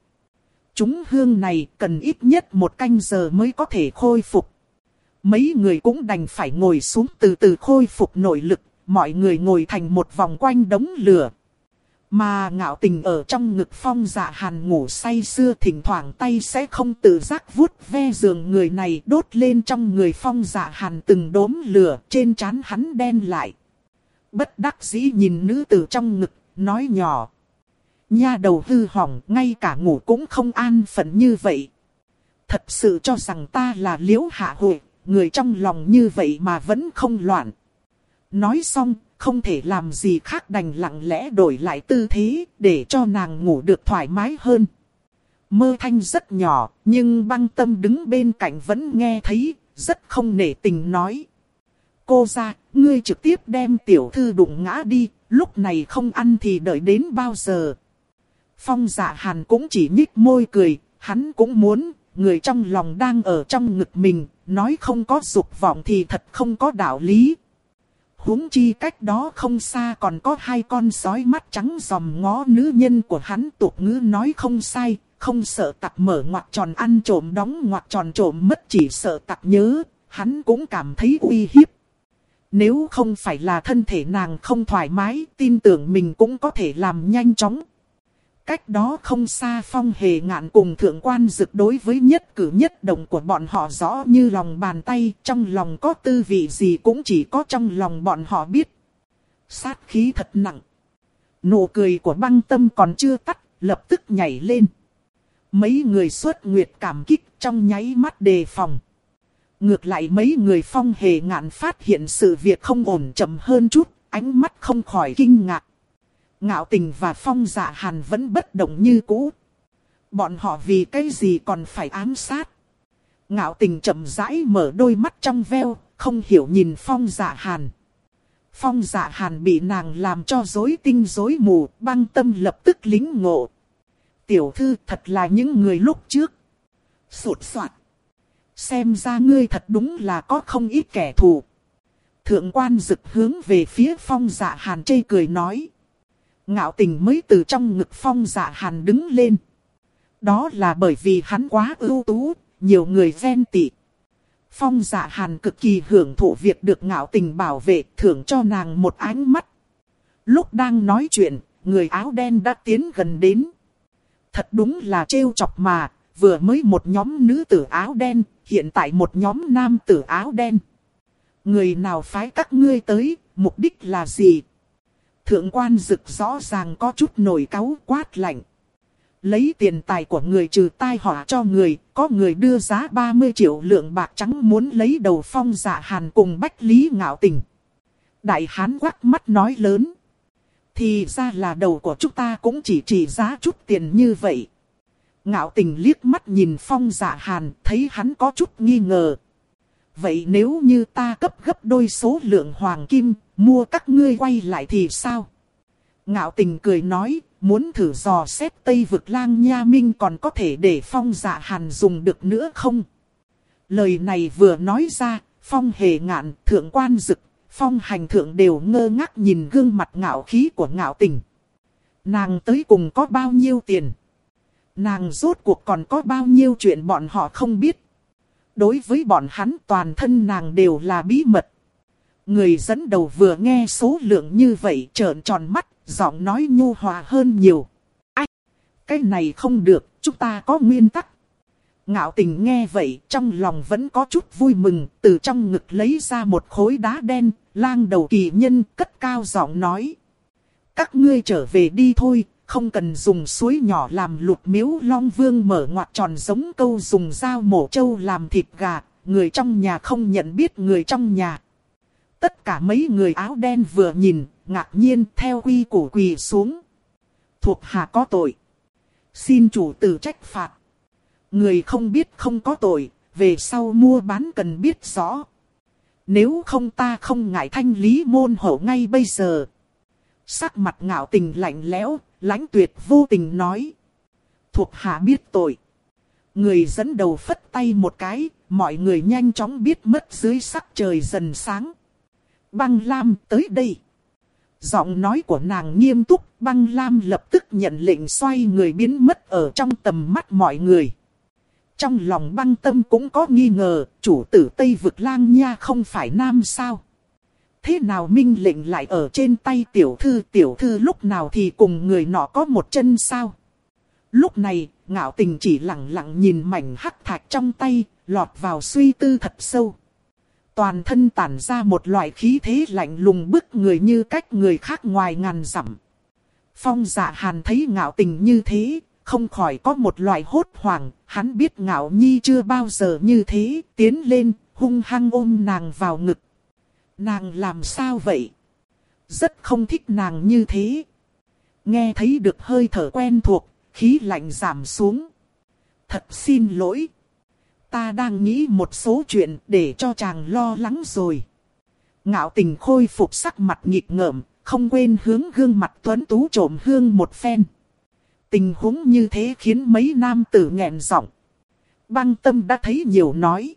Chúng hương này cần ít nhất một canh giờ mới có thể khôi phục. Mấy người cũng đành phải ngồi xuống từ từ khôi phục nội lực, mọi người ngồi thành một vòng quanh đống lửa. Mà ngạo tình ở trong ngực phong dạ hàn ngủ say xưa thỉnh thoảng tay sẽ không tự giác vuốt ve giường người này đốt lên trong người phong dạ hàn từng đốm lửa trên trán hắn đen lại. Bất đắc dĩ nhìn nữ tử trong ngực, nói nhỏ. Nha đầu hư hỏng, ngay cả ngủ cũng không an phận như vậy. Thật sự cho rằng ta là liễu hạ hội, người trong lòng như vậy mà vẫn không loạn. Nói xong, không thể làm gì khác đành lặng lẽ đổi lại tư thế, để cho nàng ngủ được thoải mái hơn. Mơ thanh rất nhỏ, nhưng băng tâm đứng bên cạnh vẫn nghe thấy, rất không nể tình nói. Cô ra, ngươi trực tiếp đem tiểu thư đụng ngã đi, lúc này không ăn thì đợi đến bao giờ. Phong dạ hàn cũng chỉ nhích môi cười, hắn cũng muốn, người trong lòng đang ở trong ngực mình, nói không có dục vọng thì thật không có đạo lý huống chi cách đó không xa còn có hai con sói mắt trắng dòm ngó nữ nhân của hắn tục ngữ nói không sai, không sợ tặc mở ngoặc tròn ăn trộm đóng ngoặc tròn trộm mất chỉ sợ tặc nhớ, hắn cũng cảm thấy uy hiếp. Nếu không phải là thân thể nàng không thoải mái, tin tưởng mình cũng có thể làm nhanh chóng. Cách đó không xa phong hề ngạn cùng thượng quan dực đối với nhất cử nhất động của bọn họ rõ như lòng bàn tay, trong lòng có tư vị gì cũng chỉ có trong lòng bọn họ biết. Sát khí thật nặng. Nụ cười của băng tâm còn chưa tắt, lập tức nhảy lên. Mấy người xuất nguyệt cảm kích trong nháy mắt đề phòng. Ngược lại mấy người phong hề ngạn phát hiện sự việc không ổn chậm hơn chút, ánh mắt không khỏi kinh ngạc. Ngạo tình và phong dạ hàn vẫn bất động như cũ. Bọn họ vì cái gì còn phải ám sát. Ngạo tình chậm rãi mở đôi mắt trong veo, không hiểu nhìn phong dạ hàn. Phong dạ hàn bị nàng làm cho rối tinh rối mù, băng tâm lập tức lính ngộ. Tiểu thư thật là những người lúc trước. Sụt soạt. Xem ra ngươi thật đúng là có không ít kẻ thù. Thượng quan dực hướng về phía phong dạ hàn chê cười nói. Ngạo tình mới từ trong ngực phong dạ hàn đứng lên. Đó là bởi vì hắn quá ưu tú, nhiều người ghen tị. Phong dạ hàn cực kỳ hưởng thụ việc được ngạo tình bảo vệ, thưởng cho nàng một ánh mắt. Lúc đang nói chuyện, người áo đen đã tiến gần đến. Thật đúng là trêu chọc mà, vừa mới một nhóm nữ tử áo đen, hiện tại một nhóm nam tử áo đen. Người nào phái các ngươi tới, mục đích là gì? Thượng quan dực rõ ràng có chút nổi cáu quát lạnh. Lấy tiền tài của người trừ tai họa cho người, có người đưa giá 30 triệu lượng bạc trắng muốn lấy đầu phong dạ hàn cùng Bách Lý ngạo tình. Đại hán quắc mắt nói lớn. Thì ra là đầu của chúng ta cũng chỉ trị giá chút tiền như vậy. Ngạo tình liếc mắt nhìn phong dạ hàn, thấy hắn có chút nghi ngờ. Vậy nếu như ta cấp gấp đôi số lượng hoàng kim, mua các ngươi quay lại thì sao? Ngạo tình cười nói, muốn thử dò xét Tây vực lang nha minh còn có thể để phong dạ hàn dùng được nữa không? Lời này vừa nói ra, phong hề ngạn, thượng quan dực, phong hành thượng đều ngơ ngác nhìn gương mặt ngạo khí của ngạo tình. Nàng tới cùng có bao nhiêu tiền? Nàng rốt cuộc còn có bao nhiêu chuyện bọn họ không biết. Đối với bọn hắn toàn thân nàng đều là bí mật. Người dẫn đầu vừa nghe số lượng như vậy trợn tròn mắt, giọng nói nhu hòa hơn nhiều. Ách! Cái này không được, chúng ta có nguyên tắc. Ngạo tình nghe vậy, trong lòng vẫn có chút vui mừng, từ trong ngực lấy ra một khối đá đen, lang đầu kỳ nhân cất cao giọng nói. Các ngươi trở về đi thôi, không cần dùng suối nhỏ làm lụt miếu long vương mở ngoặt tròn giống câu dùng dao mổ trâu làm thịt gà, người trong nhà không nhận biết người trong nhà. Tất cả mấy người áo đen vừa nhìn, ngạc nhiên theo quy củ quỳ xuống. Thuộc hạ có tội. Xin chủ tử trách phạt. Người không biết không có tội, về sau mua bán cần biết rõ. Nếu không ta không ngại thanh lý môn hậu ngay bây giờ. Sắc mặt ngạo tình lạnh lẽo, lãnh tuyệt vô tình nói. Thuộc hạ biết tội. Người dẫn đầu phất tay một cái, mọi người nhanh chóng biết mất dưới sắc trời dần sáng. Băng Lam tới đây. Giọng nói của nàng nghiêm túc, băng Lam lập tức nhận lệnh xoay người biến mất ở trong tầm mắt mọi người. Trong lòng băng tâm cũng có nghi ngờ, chủ tử Tây vực lang nha không phải nam sao. Thế nào minh lệnh lại ở trên tay tiểu thư tiểu thư lúc nào thì cùng người nọ có một chân sao? Lúc này, ngạo tình chỉ lặng lặng nhìn mảnh hắc thạch trong tay, lọt vào suy tư thật sâu. Toàn thân tản ra một loại khí thế lạnh lùng bức người như cách người khác ngoài ngàn dặm. Phong dạ hàn thấy ngạo tình như thế, không khỏi có một loại hốt hoảng, hắn biết ngạo nhi chưa bao giờ như thế, tiến lên, hung hăng ôm nàng vào ngực. Nàng làm sao vậy? Rất không thích nàng như thế. Nghe thấy được hơi thở quen thuộc, khí lạnh giảm xuống. Thật xin lỗi. Ta đang nghĩ một số chuyện để cho chàng lo lắng rồi. Ngạo tình khôi phục sắc mặt nghịch ngợm, không quên hướng gương mặt tuấn tú trộm hương một phen. Tình huống như thế khiến mấy nam tử nghẹn giọng. Băng tâm đã thấy nhiều nói.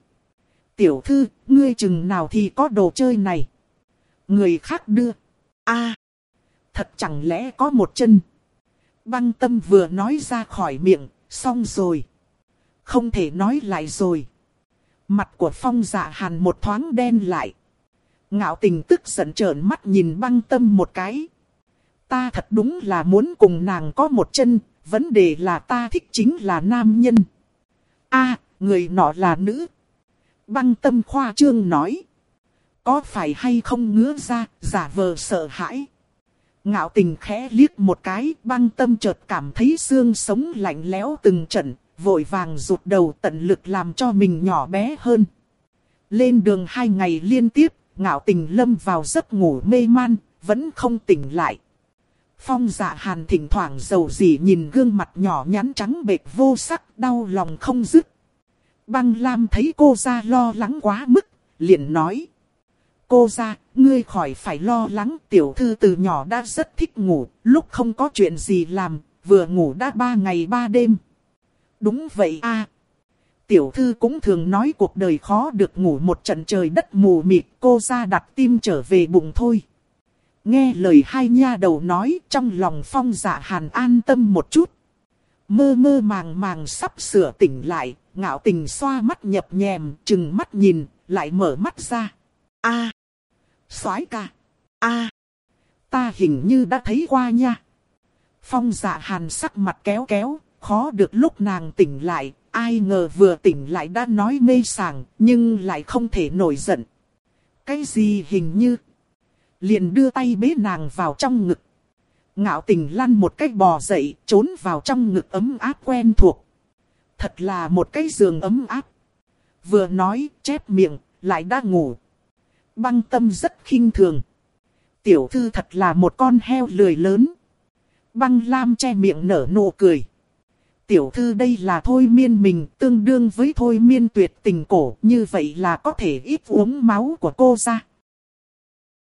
Tiểu thư, ngươi chừng nào thì có đồ chơi này. Người khác đưa. a thật chẳng lẽ có một chân. Băng tâm vừa nói ra khỏi miệng, xong rồi. Không thể nói lại rồi. Mặt của phong dạ hàn một thoáng đen lại. Ngạo tình tức giận trợn mắt nhìn băng tâm một cái. Ta thật đúng là muốn cùng nàng có một chân, vấn đề là ta thích chính là nam nhân. a người nọ là nữ. Băng tâm khoa trương nói. Có phải hay không ngứa ra, giả vờ sợ hãi. Ngạo tình khẽ liếc một cái, băng tâm chợt cảm thấy xương sống lạnh lẽo từng trận, vội vàng rụt đầu tận lực làm cho mình nhỏ bé hơn. Lên đường hai ngày liên tiếp, ngạo tình lâm vào giấc ngủ mê man, vẫn không tỉnh lại. Phong dạ hàn thỉnh thoảng dầu dỉ nhìn gương mặt nhỏ nhắn trắng bệch vô sắc, đau lòng không dứt. Băng Lam thấy cô ra lo lắng quá mức, liền nói. Cô ra, ngươi khỏi phải lo lắng, tiểu thư từ nhỏ đã rất thích ngủ, lúc không có chuyện gì làm, vừa ngủ đã ba ngày ba đêm. Đúng vậy a Tiểu thư cũng thường nói cuộc đời khó được ngủ một trận trời đất mù mịt, cô ra đặt tim trở về bụng thôi. Nghe lời hai nha đầu nói trong lòng phong dạ hàn an tâm một chút. Mơ mơ màng màng sắp sửa tỉnh lại, ngạo tình xoa mắt nhập nhèm, chừng mắt nhìn, lại mở mắt ra. a soái ca. a ta hình như đã thấy qua nha. Phong dạ hàn sắc mặt kéo kéo, khó được lúc nàng tỉnh lại, ai ngờ vừa tỉnh lại đã nói mê sảng, nhưng lại không thể nổi giận. Cái gì hình như... Liền đưa tay bế nàng vào trong ngực. Ngạo tình lăn một cách bò dậy, trốn vào trong ngực ấm áp quen thuộc. Thật là một cái giường ấm áp. Vừa nói, chép miệng, lại đã ngủ. Băng tâm rất khinh thường. Tiểu thư thật là một con heo lười lớn. Băng lam che miệng nở nụ cười. Tiểu thư đây là thôi miên mình tương đương với thôi miên tuyệt tình cổ. Như vậy là có thể ít uống máu của cô ra.